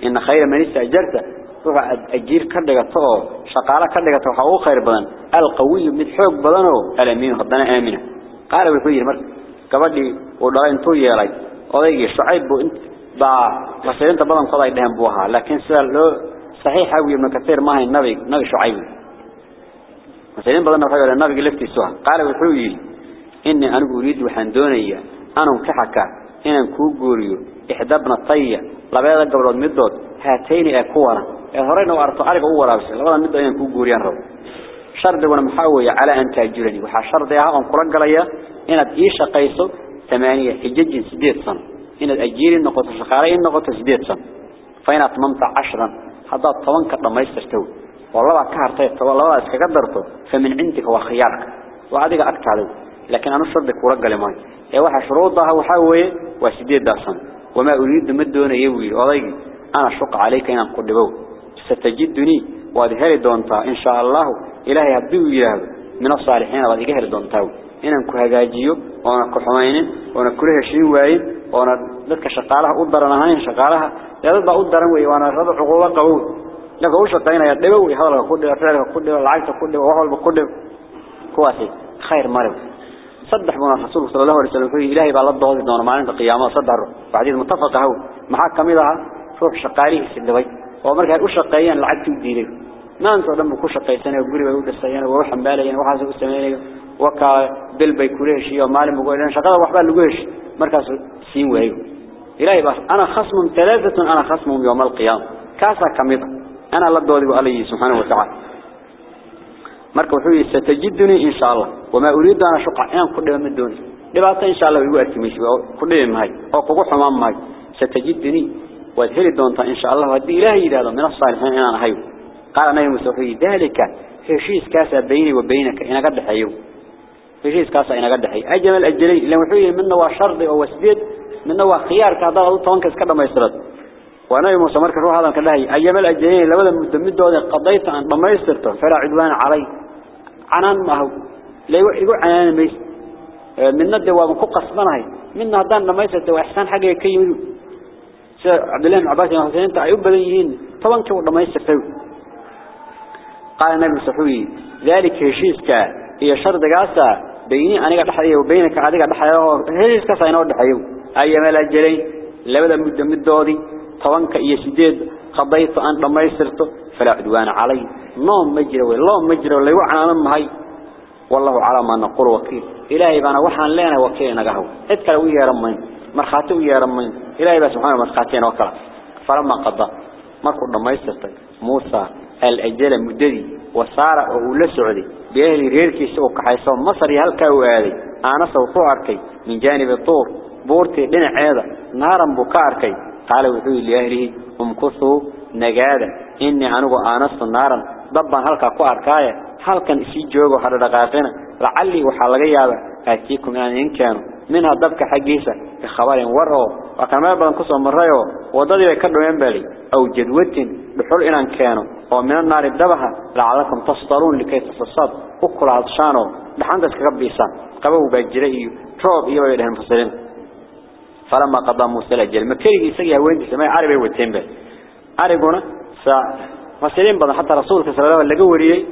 in khayra man istajarta ruuxa ajiir ka dhigato oo shaqaale ka dhigato waxa uu khayr badan alqawiy mid xoog badan oo alamin hadana aamina qaar wuxuu yiri marka gabadhii uu dhalay intuu yeelay odaygii shucayb buu baa masayinta badan qoday dhahan buu ahaa laakiin sida loo saxiixa uu ibn kathir ma hay nabi nabi shucayb masayin badan waxa yeelay nabiga laftiisu ah qaar wuxuu yiri inni anigu uriid waxaan doonayaa anun ka xaka inaan ku gooriyo إحدابنا الطيّة لبعض قبل المدّد هاتين أكوانا هرينا وأرتو أرقى أول أرسل لبعض المدّد ينكو قوريان رو. شرد وأنا محاوية على أن تأجرني. وحا شرد يا هاون قرق ليا إن إيشا قيسو ثمانية حجج سديد سن إن أجيري النقطة شخارين نقطة سديد سن فإن أطممت عشرا هذا الطوان كتلا ما يستشتوي والله كهرتي والله اسك قدرته فمن عندك وخيارك وعديك أكتر لكن أنا شرط كره قلمي اي واحد شروطها وحاوي وسديد داسن وما أريد مدونة يوي وضيقي أنا شق عليك إن قدبو ستجدني وأذهل دونتا. إن شاء الله إلهي هبيو إله من الصالحين وأذهل أذهل دونتاو. إن أنكو هجاجيو وأنا كحمين وأنا كله شريو وعين وأنا لدك شقالها أدرنا هاين شقالها يضب أدرن وي وأنا رضع حقوبة قوو لك أول شطينا يدبو يحضر قدب أفعله قدب العيسة قدب وحول بقدب كواسي خير مرب صدح من الرسول صلى الله عليه وسلم فيه إلهي بقى الله دون مالين القيامة صدح بعدين متفق هو. محاك كميدها روح شقاليه في الدوي ومركا الشقيان لعبت الديني ما أنت لما كل شقيسان وقولي بيقول السيان وروح مباليا وحاسب السمين وكا بل بيكوليه شيء ومال مقولين شقاله وحبال لقويش. مركز سين وهيو إلهي بقى. أنا خصم ثلاثة أنا خصم يوم القيامة. كاسا كميدها أنا الله دولي عليه سبحانه وتعالى. Marka wuxuu yiri satajiduni insha Allah wama uriidu ana shuqa aan ku dhibo mid dooni dhibaato insha Allah igu arkimaysi ku dhibi mahay oo kugu xumaan mahay satajiduni waad heli doontaa insha Allah hadii ilaahay yiraahdo min as-saalihiin inaan ahay qaar nabi dalika heshiis kaasa bayni wa baynaka inaga dhaxayo heshiis kaasa inaga dhaxay ajmal ajlay ila wuxuu yiri midna waa shardi oo wasdid midna waa khiyaarka hadaa uu tobanka iska dhameystirad وأنا موسى مركز روح هذا كله أيام الأجنين لبدا مدمد دود قضيت أن ضميسترته فلا عدوان علي. عنان ما هو. لا يقول عنان ميس من ند ومكو قصبناي من هدان ضميسترته وإحسان حاجة كي عبد الله بن عباس بن حسين أنت أيوب بديهين. طبعا كو ضميسترته قال النبي صحوي ذلك هشيسك هي شرط قاسة بيني أنا قد حيو وبينك عادي قد حيو هشيسك سينود حيو. أيام الأجنين لبدا مدمد دودي طبنك إيه سيديد قضيت أن لما يسرته فلا عدوان علي. نوم مجرى والله مجرى ولا يوعنا نمهي والله على ما نقول وكيل. إلهي بانا وحان لنا وكيل نقهو اتكال ويا رمين. مرخاتي ويا رمين. إلهي با سبحانه مرخاتين وكلا. فلما قضى مركو لما يسرته موسى الأجل مددي وصار أولى سعودي. بأهل ريركي سوق حيثون مصر يهلكا وآلي أنا سوفو أركي. من جانب الطور. بورتي لنا عيادة. نارا بكاركي. قال وحوي لأهله امكثوا نجادة إني أنو آنست نارا. ضبا هلكا كو أركايا هلكا إسي جوغو حدا دقاقنا لعلي وحلقيا آتيكم يعني إن كانوا. منها ضبك حقيسة. بخبر ورعو وكان ما يبقى نقصوا من رأيو وضدي يكروا ينبالي أو جدوة بحول إن كانوا. ومن النار الدبها. لعلكم تصدرون لكي تصصد أكل عطشانو. لحندس كغبيسان قبو باجرئي روب إيوه يدهن فصلين. فلما قضى موسى الأجل مكري يسقي وين سماي عربي والتنبه عربنا ف فسلين بدن حتى رسولك صلى الله عليه وسلم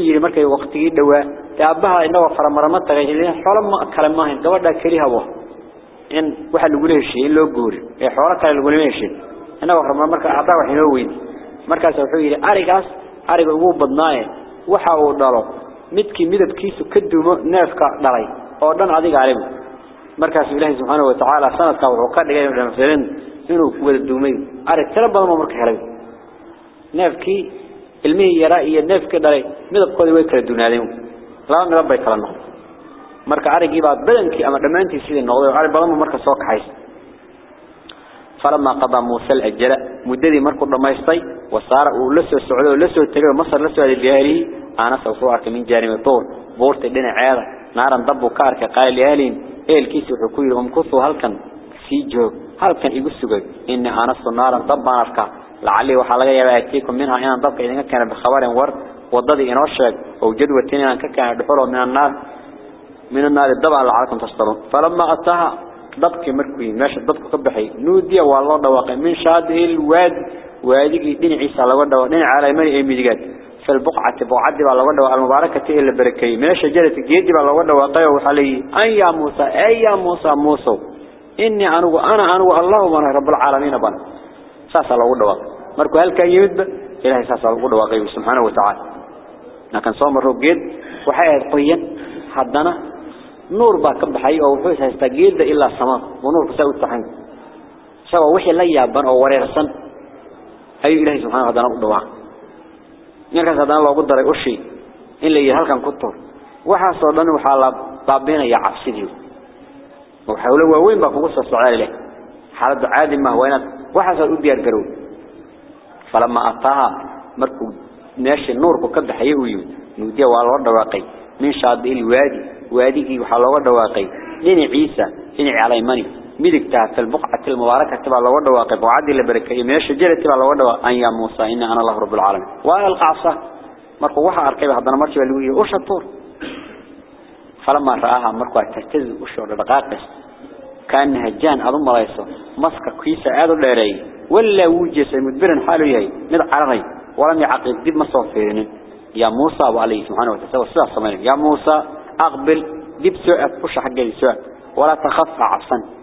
yiri markay waqtigii dhawaa taabaha inaga faramarama tagay ilaa xoolo ma kala maahin gabadha kaliya habo in waxa lagu leeshay loo goori ee xoolo kale lagu leeshay inaga faramar marka aabbaha wax inoo weyn markaas wuxuu yiri arigaas ariga ugu badnaaye waxa uu dhalo midkii midabkiisu ka dumo neefka dhalay oo dhan adiga arigu مركز إلهي سبحانه وتعالى سنة وعقاد لقائم المسلمين منه فوق الدومين. عارك تلبى من مركز حلبي. نافكي المهي يرأي النافكي داري. ماذا بقى دي ويكرا الدنيا ديهم لأن ربا يكرا النقل. مركز عارك يبعد بلنكي أما لما أنت يسيد النقل عارك بلما مركز سوق حيث فلما قضى موسى الأجلاء مددي مركز لما يستي وصار ولسه السعودة ولسه التقوى مصر لسه للجاهلي أنا سوصوعك من جانب طول بورت دين عيادة نارا ضبوا كارك قال لأهلين إيه الكيس وحكوي لهم كثوا هل كان سيجو هل كان يقصوا إن أنا نارا ضبا أركا. لعلي وحلقة يبأتيكم منها إن ضبك. إذن كان بخبر ورد. وضدي إنه الشيء أو جدوتين أن كان دحوله من النار. من النار الدبع لعلكم تشترون. فلما أتاها ضبك مركوي. ماشي ضبك قبحي نودي والله دواقي من شاده الواد. وادي دين عيسى لو دوا دين على مري ميدغاد في البقعة بقعد با لو دوا المباركة اللي بركي. من شجرة جيد دوا قيا وحلي. أي يا موسى يا موسى موسى إني أنا أنا أنا الله من رب العالمين بان ساسا لو دوا. مركو هلكا يمد؟ إلهي ساسا لو دوا قيا سبحانه وتعالى. لكن صوم الرجيد وحي قيان حدنا. نور با كبحي أو وحوس هستجيد إلى السماء. ونور كساوي التحن سوا وحي لا يابن أو وريرسن. أي إلهي سبحانه وتعالى أقدوا مركز هذا الله قدر أشي إلا يهل كان كتر وحصل لنا وحال طابين يا عفسديو وحاولوا وين بقى قصة السؤال له حالة عادي ما هو هنا وحصل أدي الجرود فلما أطاها مركو ناش النور بكد حيوي نودي والورد واقي من شاد الوادي وادي وحال الورد واقي لين عيسى لين على مني مدقتها في البقعة المباركة تبع الله ودوا واقف. وعدي لبركة من الشجرة تبع الله أن يا موسى إن أنا الله رب العالمين. وأنا القعصة مركو وحا أركيب حضنا مركب الوية وش الطور؟ فلما رآها مركو تهتز وش دقاقس كأنها جان أظن رئيسه مسك كيسة آذو ليري ولا وجس مدبرا حاله يهي. مد عرغي ولم يعقل دب مصوفيرين يا موسى وعليه سبحانه وتعالى. والسلام يا موسى أقبل. دب سؤال وش حق سؤال ولا تخف عصا.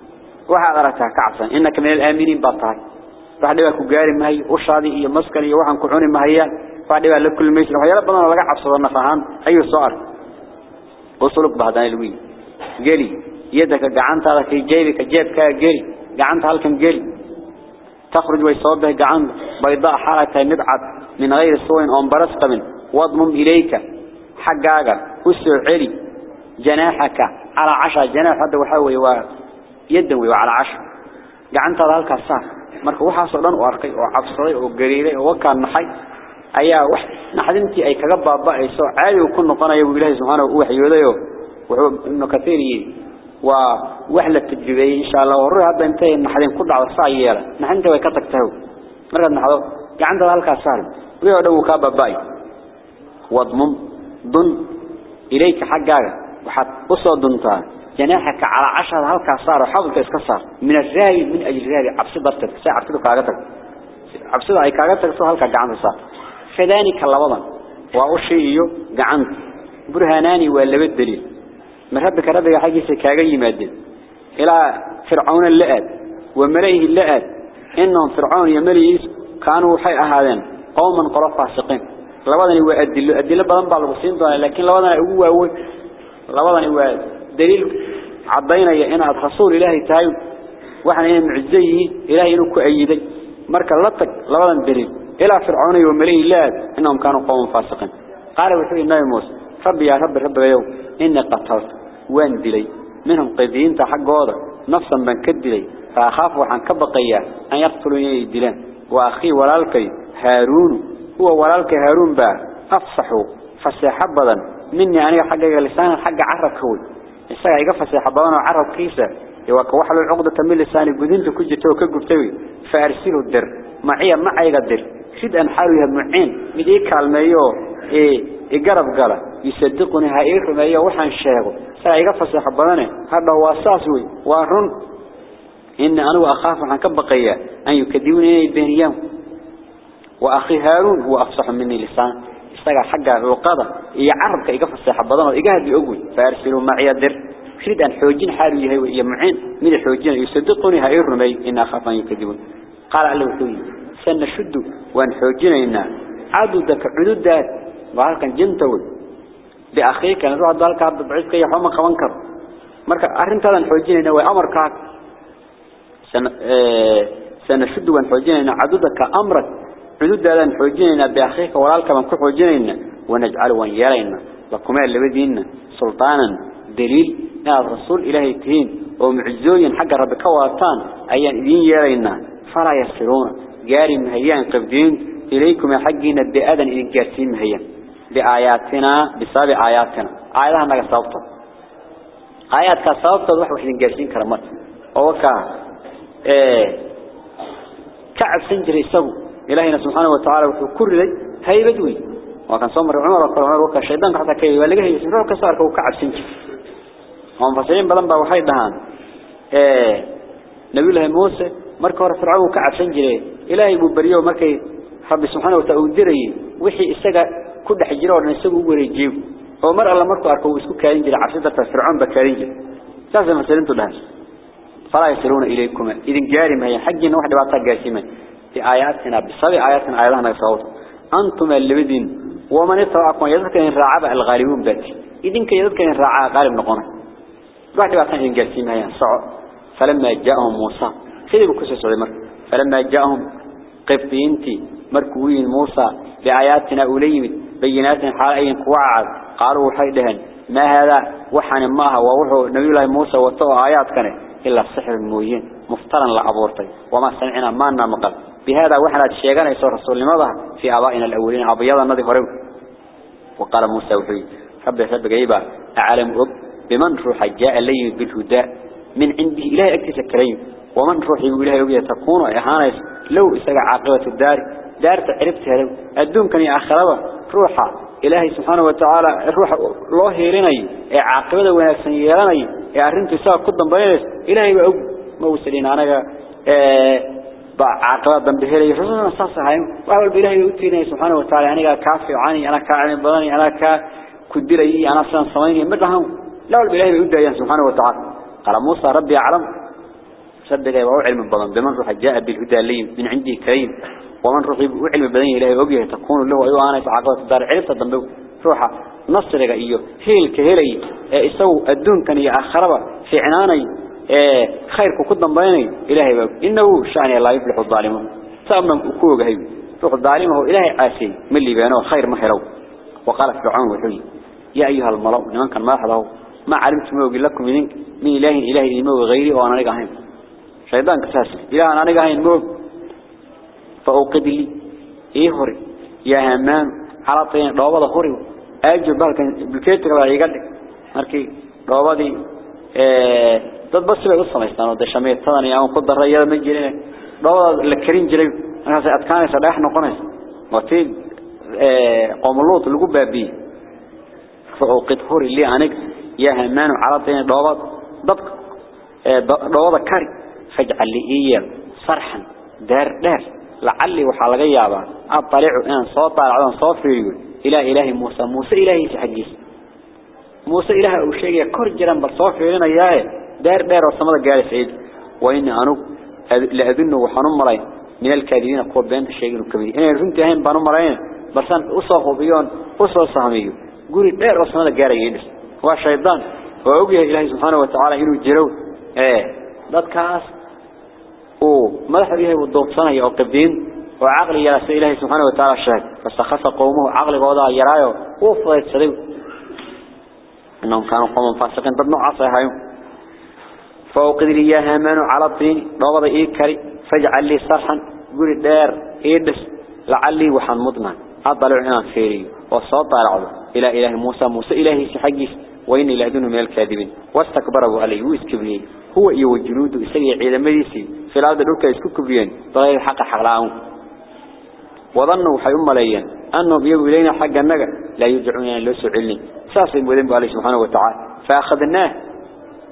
Waxaad aragtaa ka cabsan innaka min al-aaminiin baad tahay wax dhibaa ku gaari mahay ushaadii iyo maskan iyo waxaan ku cuni mahayaan wax dhibaa la kulmaysan waxyaalo badan oo laga cabsado naf ahaan ayuu soo ark usuluk bahdaan ilwi geli yadaka gacantaada fi jeebika jeebkaaga geli gacanta halkan geli تخرج ويصوبه قعان بيضاء حالة مبعد من غير سوء أو برسق من واضمم إليك حقاقا وسع علي جناحك على عشر جناح هذا وحاوي يدن ويو على عشر قعن ترى الكاسان مركو وحاس صدان وارقي وعفصري وقريري وكان نحي. ايا وح نحن انتي أي كغبا أبا أي سو عالي وكن نقنا يبو الله سبحانه ووحي وليو وحب إنه كثيرين يدي ووحلة تجيبه إن شاء الله وروي هذا انتي نحن كل على الصعي يالا نحن انتي ويكتك تهو. مركو نحضو قعن ترى الكاسان ويو دو كابا باي وضمم دن. إليك حقاك وحد أصدنتها جناحك على عشر هلك صار حظك اسكسر من الراي من أجل الراي عبسي ضرتك ساعة عبسي كاغتك. عبسي أي كاغتك سو هلك قعنت صار. فذلك اللبضا وأشيء قعنت برهاناني ولا بالدليل من ربك حاجة سكاغي مادين إلى فرعون اللآد وملئه اللآد إنهم فرعون يملئ كانوا حي أهادين قوما قرف فاسقين. لبضا هو أدل بدن بعض البصين لكن لبضا هو لبضا هو دليل عضينا إن رسول الله تايو. وحنا إن معزيه إلهي إنه كأيدي. مركا لطك لبدا دليل إلى فرعون ومليه الله إنهم كانوا قوم فاسقين. قال وحي النبي موسى ربي يا رب رب يوم إني قتلت. وان دلي؟ منهم قيدين تحق هذا نفسا من كدلي فأخاف وحن كبقيا أن يقتلوا يدلان وأخي ولالكي هارون هو ولالكي هارون با أفصحوا. فسيحبضا مني أنا حق لسان حق عرب كوي isaga iga fasaxa badan oo carabkiisa iyo ka wax loo cuqda tamil lisaani gudinta ku jirto ka gubtay faarsilu dir maciya macayga dir sid an xalu yahay mucin mid ee kaalmeeyo ee igarab gala yisadquni ha ee rumeeyo waxaan sheego isaga iga fasaxa badan hadda waa saas wey waa run in anu akhaaf waxaan ka baqaya an yukadibuni bayniyam wa akhi harun xagga luqada iyo carabka iga fasaxa badan oo iga hadii ogay faarsilu maciya dir. شريد أن حوجين حاله يهي يمعين من الحوجين يصدقوني هاي الرمي إن أخاف أن يكذبون قال الله حوي سنشد وأن حوجين إنا عدودك عدود ذات وهذا كان جنتوي بأخيك أنا روح ذلك بعيدك يا حوما كوانكر مركا أرنت هذا حوجين إنا وأمر كاك سن... سنشد وأن حوجين إنا عدودك أمرك عدود ذات حوجين إنا بأخيك ولالك من كل حوجين إنا ونجعل وأن يرينا لكم اللي بدينا سلطانا دليل إن الرسول إلهي تهين ومعزوين حق ربك واتان أيان إذين يرينا. فلا يصيرون. جاري مهيان قبدين إليكم يا حقين بآذن إذن جارسين مهيان. بآياتنا بسبب آياتنا. آياتها نغا صوبتا آيات كصوبتا روح وحدين جارسين كرمات. ووكا إيه. كعب سنجري سو إلهينا سبحانه وتعالى وكل لي هاي بدوي. وكان صمر عمر وكان عمر وكان الشيطان حتى كي ولقى يسمعه كسر كوكعب سنج هم فصلين بدن بقى وحيد دهان. إيه نبي الله موسى مركه ور فرعون كعب سنجري إلهي ببريه مركي رب سبحانه وتعالى دري وحي استجا كل حجره ورنا استجوا وريجيب oo mar alla markuu arko isku kaalin jiray cabsida fircoon ba kaalin jiray saas ma salintu dhaas fala yasiruna ilaykum idin gaari ma xajina بآياتنا بصبع آياتنا آياتنا يصوت أنتم اللبدين ومن يتوقعون يذكا إن رعب الغالبون باتي إذن كيذكا إن رعب غالب نقوم بعد بعثان إن قلتين هيا صعب فلما جاءهم موسى خذبوا كسر سعودي مركب فلما جاءهم قبطينتي مركوين موسى؟ بآياتنا أوليمت بيناتنا حالين قواعد. قالوا حيدهن ما هذا؟ وحن ماها ووحو نبي الله موسى وطوه آيات كانت إلا السحر الموين مفترا لعبورتي وما سمعنا ما نمقل بهذا وحنا الشيغان يسور رسول لماذا في آبائنا الأولين أبيضا النظي فريو وقال موسى وحي رب يسبق إيبا أعلم أب بمن روح جاء لي بالهدى من عنده إله أكتس الكريم ومن روح إله يبيه تكون إحانيس لو استقع عاقبة الدار دار تعرفت هذا الدون كان يأخربه روحا إلهي سبحانه وتعالى الروح الله يريني عاقبة وناسن يريني أرنت ساق قدام بينس إلهي بأب موسلين أنا عاقبة بنبهلي رسولنا صاصة هاي وأول بإلهي يؤتيني سبحانه وتعالى أنا كافي وعاني أنا كعلم بضاني أنا كدري أنا سان صميني مرهم لا أول بإلهي يؤتي سبحانه وتعالى قال موسى ربي أعلم صدق وهو علم البضان بمن روح جاء بالهدى لي من عندي كريم ومن رغب علم بدني إلهي وجهه تكون له أيوة أنا عقبة الدار عرفت الضمبو روحه نصر إياه هيل كهيلي يسوي الدون كان يأخربه في عناني خير كود ضمبيني إلهي باب إنه شأن الله يفلح الظالمون. سأمنا أكوه هاي روح الظالم هو إلهي عاسي من اللي بينه خير محرو وقال فرعون وحي يا أيها الملأ لمن كان ما حضره ما علمت ما يقول لكم من من إله إله إلمه غيري وأنا نقاهين شيطان كساس. إله أنا نقاهين موب فأوقد لي. إيه هوري. يا همان على طين روابض هوري. أجل بالك بالكيت قبل يقعد مركي. روابضي dad bas bay u samaystaan oo dashameetadan iyo aan ku darayada ma jirin roobada la karin jiray markaas adkaanaysa dhex noqonaysa wati ee qomuluud lagu baabi faqad hori li anig ya hamaan ala tiin roobad dad roobada kari faj'al li iya sarhan dar dar لعلي وحا laga yaaba aطلعوا ان soo taaracdan soo fiiriyo ila ilaahi Muuse Muuse ilaahi xaqiis Muuse ilaahi uu sheegay kor jiran bal soo fiirinayaaye دير دير وصمد قال سعيد وإن أنا لأذنه وحنو مرأي من الكاذبين قوة بين الشيخين الكبير. إنه يرفنت أهين بانو مرأينا برسان أصوى خوبيون أصوى صحميو قولي دير وصمد قال سعيد هو الشيطان وعقيه إلهي سبحانه وتعالى إنه جلو. إيه. ذات كاس أوه ملح بيها يبدو بصنع يعقبين وعقلي يلسى إلهي سبحانه وتعالى الشهد فاستخص قومه. عقلي بوضع يرايه وفضيت سليم. إنهم كانوا قوما فاسقين. ببنوا عصيها يوم فوقد لي يا هامان على الطين. ضوض إيه كري. فاجعل لي صرحا. قولي دار إيدس لعلي وحن مضمع أطلع عنا خيري والصوت طالعه إلى إله موسى. موسى إلهي سحقيس. وإن إلى دون من الكاذبين. واستكبروا عليه ويسكبريه هو إيو الجنود. إساقي عيدا مديسي. في الأرض دولك يسكبرين. بغير حق حقلاهم. وظنوا حيوم ملايين أنهم يجوا إلينا حق النجا. لا يدعون لا سعلني ساسي بذنب عليه سبحانه وتعالى. فأخذناه.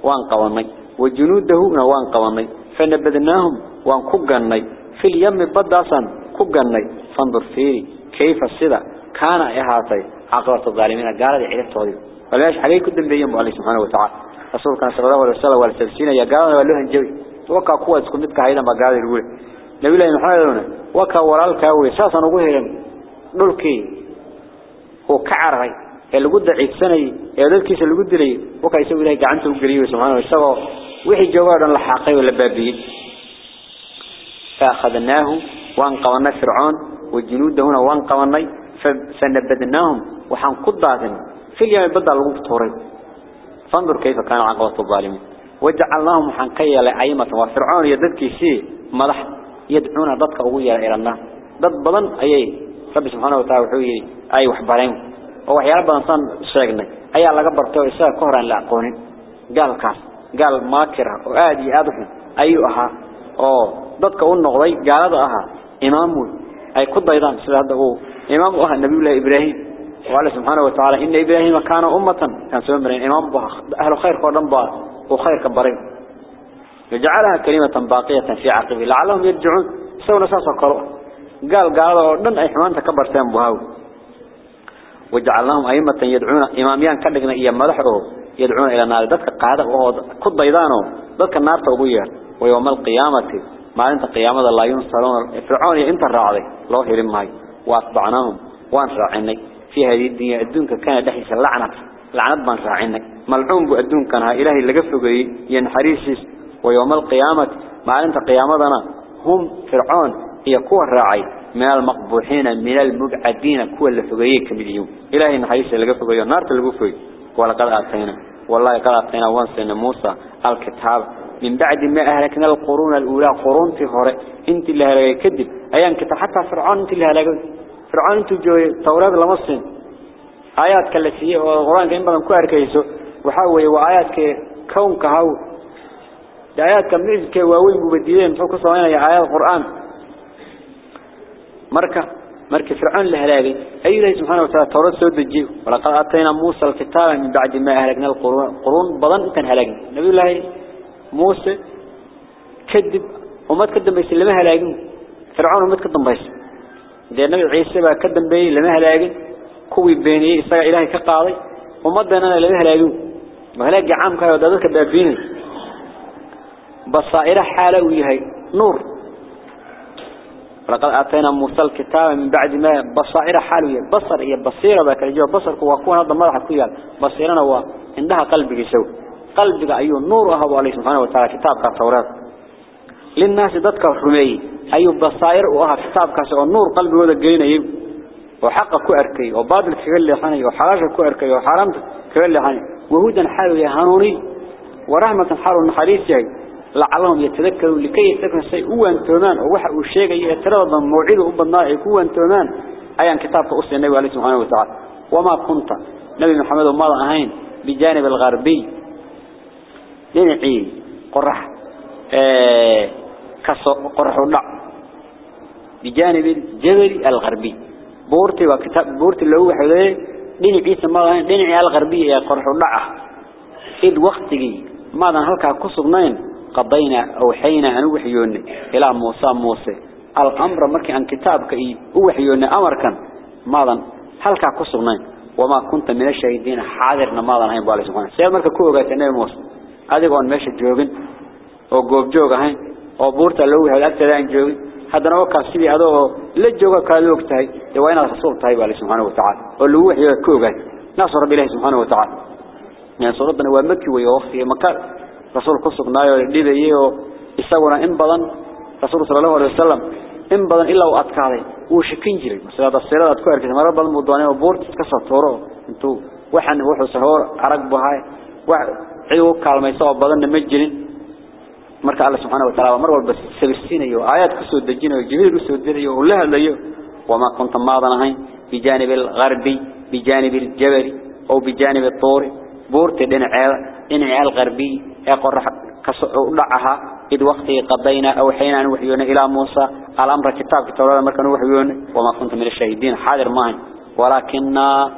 وانقواني. وجنوده وان قواني فنبذناهم وان كغني في اليم بداسا كغني فانظر فيه كيف الصدا كان إهاتي. عقبة الظالمين قال لي عيلتودي فلاش حقي كدن بيهم الله سبحانه وتعالى. رسول كان صلى الله عليه وسلم والسلسين يا قال له هنجوي وكا قوة اسكو مدك هيدا ما قال يقول. نبي الله محمد وكا ورالكا ويساسا ugu heelan dhulkii oo ka carray ee lagu daciidsanay ee dadkiisa lagu dilay waxa isagu ilaahay gacanta u galiyay subhanahu wa ta'ala wixii joogaadhan la xaqay wala baabiyay فأخذناه وان قونا فرعون وجنودهنا وان قوناي فنبذناهم وحن في اليوم بدل لو توري فانظر كيف كان عقبة الظالمين. وجعلناهم حن كيلا عيمة وفرعون يددكي شيء ملح يدعون ضدك أويا إلى النار ضد بلن أي رب سبحانه وتعالى وحوي أي وحبارين. وحيالا بلنصان شاقنا أي على قبر تو إساء كهران لأقونين قال كاس قال ماكرة وآدي آدفن أيها أو u noqday gaalada aha imaam ay ku daydaan sida hadda uu imaam u ahaa nabi ibraahim وقال سبحانه وتعالى إن إبراهيم كان أمة كان سمرين إمام أهل خير قدام با وخير كبرين يجعلها كلمة باقية في عقبه لعلهم يرجعون سوى نساسا قرأ قال قال لن أي حمان تكبرتين بهاو وجعلناهم أئمة يدعون إماميان كدقنا إيام مدحه يدعون إلى النار ذلك قاعدة وهو كد ضيدانه ذلك النار توبيا ويوم القيامة ما أنت قيامة الله ينصرون. فرعون أنت الرعضي الله يرم ماي وأتبعناهم وأن راعنك في هذه الدنيا الدنيا كان دحيس اللعنة لعنة من راعنك ملعون بأدون كان. إلهي اللي قفه ينحريسيس. ويوم القيامة ما أنت قيامتنا. هم فرعون هي كوة الراعي. من المقبوحين من المبعدين كوة اللي فقيك مليون إلهي نحيس اللي قفه النار اللي قفه ولقد آتينا والله قد آتينا وأنسينا موسى الكتاب. من بعد ما أهلكنا القرون الأولى قرون في هراء إنت اللي هلاقي كذب. أيان كتا حتى فرعون إنت اللي هلاقي فرعون إنت جوي توراة لمصين آيات كالتي وقرآن كان بدن كوار كيسو. وحاوي وآيات كون كهو آيات كمعز كواوين مبدلين. فوق صوانيا آيات القرآن. مركة مركة فرعون لهلاقي أي الله سبحانه وتعالى توراة سود الجيو ولقد أتينا موسى الكتاب من بعد ما أهلكنا القرون. قرون بدن انت هلاقي نبي الله موسى كذب وما تقدم بيس لما هلاقين فرعون وما تقدم بيس. ده النبي عيسى بقى قدم بي لما هلاقين كوي بيني إسرع إلهي كقاضي. وما دنا لما ما هلاقي عام كانوا ذلك بابيني بصائر حالة ويهي. نور. لقد أتينا موسى الكتاب من بعد ما بصائر حالة. بصر هي بصيرة ذاك الجو بصر كواكون هذا مرحب كيال بصيرنا هو عندها قلبك يسوي. قلبك أيو نور أهو عليه سبحانه وتعالى كتابك التوراة للناس ضدك الرمي أيو بصائر وها كتابك سوى نور قلبك وذا قينا وحق كأركي وباطل كغلي حاني وحراج كأركي وحرام كغلي حاني. وهودا حال يهانوني ورحمة حال النحريس يعني لعلهم يتذكروا لكي يتذكروا الشيء هو أنتمان ووحا الشيء يترضى موعده وبالنائع هو أنتمان أيان كتابك أسل النبي عليه سبحانه وتعالى وما كنت نبي محمد وماذا أهين بجانب الغربي دنعي قرح كسو قرح النع بجانب الجبل الغربي بورتي وكتاب بورتي اللي هو حواليه دنعي سماه دنعي الغربي يا قرح النع إذ وقتي ماذا هلك كسبنين قضينا أو أوحينا أن وحيون إلى موسى موسى. الأمر مرك أن كتابك وحيون أمر كان ماذا هل كقصونا وما كنت من الشهيدين حاضرنا ماذا هين بالله سبحانه. سير مرك كوجة نبي موسى. هذا قان مش جوجين أو جوب جوجا هين أو بورت اللو هذا ترى إن جوج هذا نوع كسبي هذا لجوجا كلوك تاي. دواينا الرسول تاي بالله سبحانه وتعالى. اللو هي كوجة ناصر بالله سبحانه وتعالى. يعني صورتنا ومكي ويوخي مكال رسول قصب نايو ديدا يهو استغنا إن بدن رسول صلى الله عليه وسلم إن بدن إلا واتكاد هو شكن جيري مثلا السيره اد كو اركد مره بل مودانه بورت كساتورو انتو وحن و خصه هور عرق بهاي و عيو كالميسو بدن ما جيرين marka alla subhanahu wa ta'ala mar walba sabirsinayo ayad kasoo dajinayo jibiir soo dirayo la hadlayo wama kuntum maadanahay bi janibil gharbi bi janibil jabal aw bi janibil turi بورتي دين عيال دين عيال غربي يقول رح كسعودعها إذ وقت قضينا أوحينا نوحيون إلى موسى الأمر كتاب كتاب الأمر نوحيون وما كنت من الشهيدين حاضر ماهن. ولكننا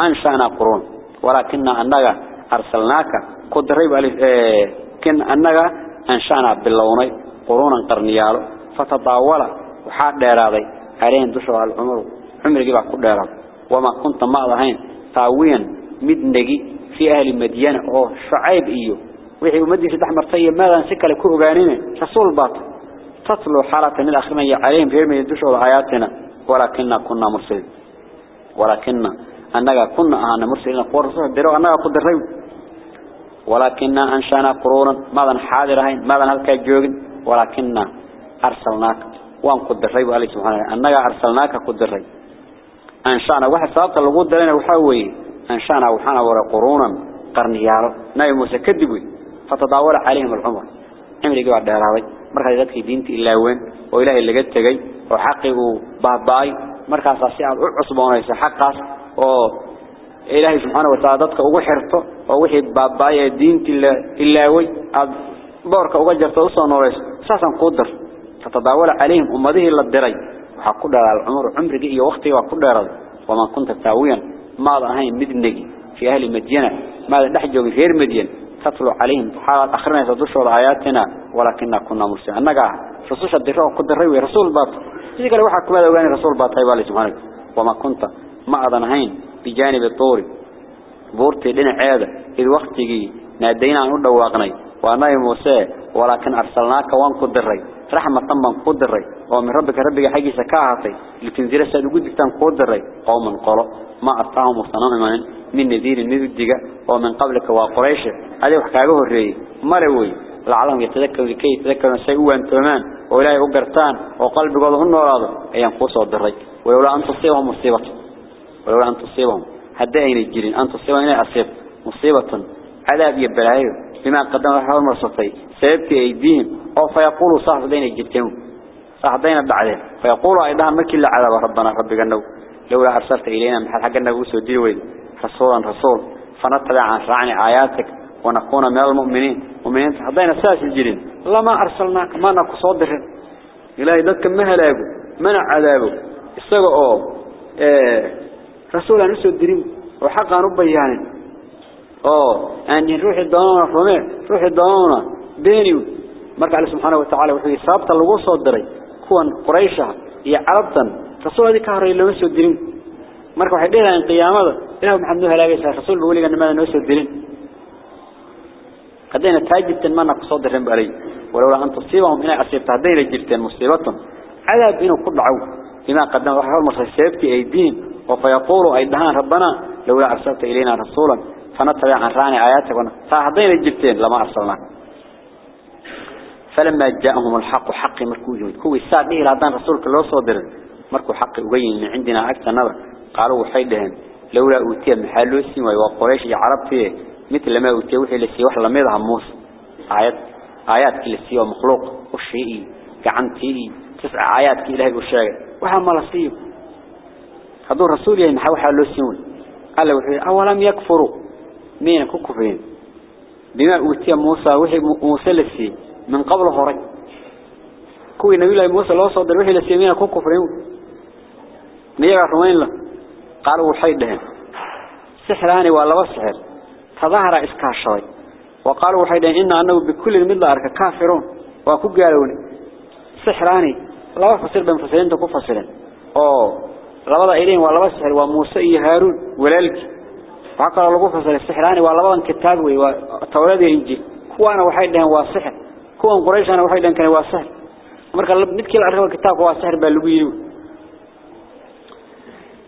أنشأنا قرون ولكننا أننا أرسلناك قدريب آه، كن أنك أنشأنا باللون قرونا قرنيال فتطاول وحادر هذا عليهم دشوها العمر عمر كيف قدر وما كنت ما أضحين تاوين مدنجي في أهل مدينة أو شعيب إيو وحي مدي في تحمر طيب ماذا نسك لكو غانين رسول باطل تطلو حالة من الأخرين عليهم في من دشوا حياتنا ولكننا كنا مرسلين ولكننا أننا كنا أنا مرسلين قول رسول دروا أننا قدرين ولكننا أنشأنا قرونا ماذا حاضرين ماذا هلك جوجن ولكننا أرسلناك وان قدرين وقال سبحانه أننا أرسلناك قدرين أنشأنا واحد سابق اللي قدرين وحاوي أنشأنا وحنا وراء قرونا قرنيار نبي موسى كذبوا فتداول عليهم العمر. عمر جوار دراوي مرخى جدك دين تلاوين وإله اللي جت جاي وحقه باب باي. مرخى صاصي على عصبان يس وإله سبحانه وتعالى وحرته ووحد باب باي دين تلا تلاوي أذبرك وجرت أصلا نورس ساسا قدر. فتداول عليهم أمضيه للدري وحقه على العمر. عمر جي وقتي وحقه ومن كنت تاويا. ما ضعهين مدنجي في أهل مدينة. ما نحجوا غير مدين. تطلع عليهم حالات أخرنا يتدشوا آياتنا ولكننا كنا مرسلين. أنك رسوش الدراء قد الروي رسول باطل. إذا قال وحا كما دواني رسول باطل والله سبحانه وما كنت. ما أضنهين بجانب الطور. بورتي لنا عادة إذ وقتي نادينا عن الدواقني وأنا موسى ولكن أرسلناك وأن قد رحمة طبعا قد الري ومن ربك ربك حاجي سكاهتي لتنزيل سيد قدتان قد الري قوما قالوا ما أرطاهم وصنعوا من نذير النذير ومن قبلك وقريش هذا وحكايه الرئي مروي لعلهم يتذكروا لكي يتذكروا سيئوا أنتمان وإلهي أقرتان وقلب قضهن وراضه أيام قوسوا الدري ولولا أن تصيبهم مصيبة. ولولا أن تصيبهم. هدئين الجرين؟ أن تصيبهم إلى أصيب. مصيبة. عذاب يبلاهيه بما قدموا حول مرصطي سيبت أيديهم. أو فيقولوا صاحب دين الجتهم صاحب دين بعدين. فيقولوا أيضا إلا عذاب ربنا ربك النو لولا أرسلت إلينا من حق النبو سودي ويل رسولا رسول. فنتبع عن رعني آياتك. ونكون من المؤمنين. مؤمنين حضينا ساس الجرين لما أرسلناك. ما نقصد إلهي ذلك مهلاك منع عذابه استغوا إيه. رسولا نسو الدريم وحقا نبيان أوه أن روح الدوانة فمه روح الدوانة بيني مركع الله سبحانه وتعالى وحي سابت اللغو صدري كون قريشة هي عربتا رسول هذه كهري اللي نسو الدريم مركع waxay dheeraan qiyaamada ilaahu maxaad noo halaagaysaa rasuul waliga nimada noo soo dirin hadayna taajibtan mana ku soo dirin balay walaa an tusibahum ina asibta hadayna jirteen musiibatan cadaab inuu ku dhaco bima qadam waxa hor marsa sabti aydin oo fayaqulu aydahan rabbana lawla arsalta an ra'ani ayatakuna fa hadayna jirteen lama arsalna فلما جاءهم الحق حق مركوجهم كوي ساد إلى هذا رسولك الله صادر مركو حق وجين من عندنا أكثر نظر. قالوا وحيدهم. لولا أوتي محلو السماء وقريش عرب فيه. مثل ما أوتي وحي لسي وحلا ميضها موسى. آيات آيات كل سي ومخلوق والشيء كعنتي. تسع آيات كإلهي والشيء وهم لسيه هذا الرسول يعني محاو حلو السماء قال وحي أولم يكفروا؟ مين كفرين بما أوتي موسى وحي موسى لسي. من قبل هري كوي نبي الله موسى الله صدر وحي لسي مين كفرين ميغا رمين له. قالوا وحيدهم سحراني ولا سحر تظاهر إسكاشوي. وقالوا وحيدهم إن أنه بكل المدى أرك كافرون. وكو قالوني. سحراني. لا فصل بين فصلين تكو فصلين أوه لبدا إليهم ولا سحر وموسى إيه هارون. ولالك. وعقل الله فصل السحراني ولا كتاب وتولد إنجيل كوانا وحيدهم واسحر كوان قريشانا وحيدهم كان واسحر مركا مدكي الأرك الكتاب واسحر باللويلو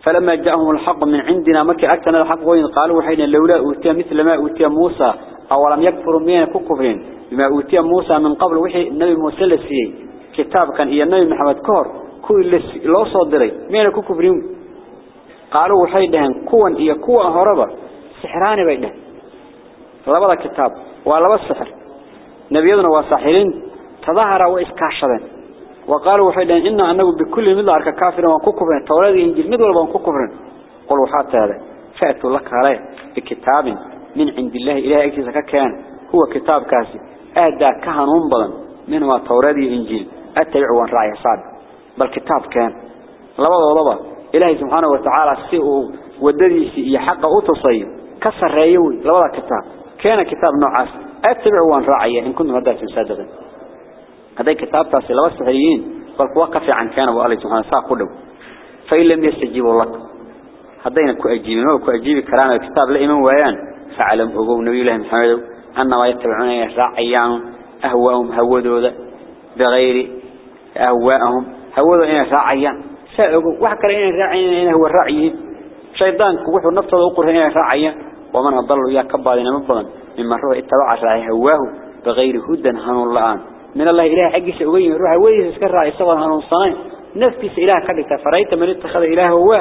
فلما جاءهم الحق من عندنا مكي أكتنا الحق وين قالوا وحين لولا أوتي مثل ما أوتي موسى أو لم يكفروا مين كفرين بما أوتي موسى من قبل وحي النبي موسى لسيه كتاب كان إيا النبي محمد كور كل لو صدري مين كفرين قالوا وحيدهم كون إيا كوا هربا سحراني بينهم لبدا كتاب ولبا السحر نبينا وساحرين تظاهر وإسكاشدين وقالوا وحيدا إن أنه بكل مدى أرك كافر وكفر تولاد إنجيل مدى وبان كفر قلوا حتى هذا. فأتوا لك عليه بكتاب من عند الله إله أكتسك كان هو كتاب كاسي. أهدى كهن انبضا منه تولاد إنجيل. أتبع وان رأي صاد. بل كتاب كان. لبضا لبضا إلهي سبحانه وتعالى سيئه ودديسي يحق أتصي كسر رأيوي لبضا كتاب. كان كتاب نوعاس. أتبع رأي إن كنتم هدى سنسادة هذا كتاب تاسي لبا سحريين فالكوقف عن كان وقال سبحانه ساق له فإن لم يستجيبوا لك. هذين كأجيبين وكأجيب كلام الكتاب لإمام ويان. فعلم أبو نبي الله محمد. أنما يتبعون راعيان أهواهم هودوا بغير أهواءهم هودوا إن راعيان سأقول وحكر إن راعيان هو الراعيين شيطان كوحوا نفسه وقره إن راعيان ومن أضل يا كبادنا مبضا مما روح اتبع راعي هواه بغير هدى هنو الآن من الله إله حقيس أغيم روح ويس اسكرع يصور هنون صنين نفس إله كذلك فرأيت من اتخذ إله هو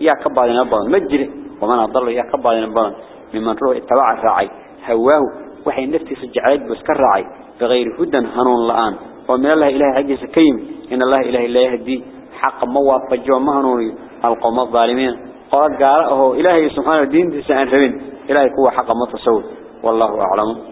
يا كبادنا بضا مجري. ومن أضل يا كبادنا بضا ممن روح اتبع راعي هواه. وحي نفسي سجعلت بسكرعي بغير هدى هنون الآن ومن الله إله حقيس كيم إن الله إله إلا يهدي. حق موافق جو مهنوني القوم الظالمين. قال قال إلهي سبحانه الدين دي سأنفمين إلهي كوا حق متصور والله أعلم.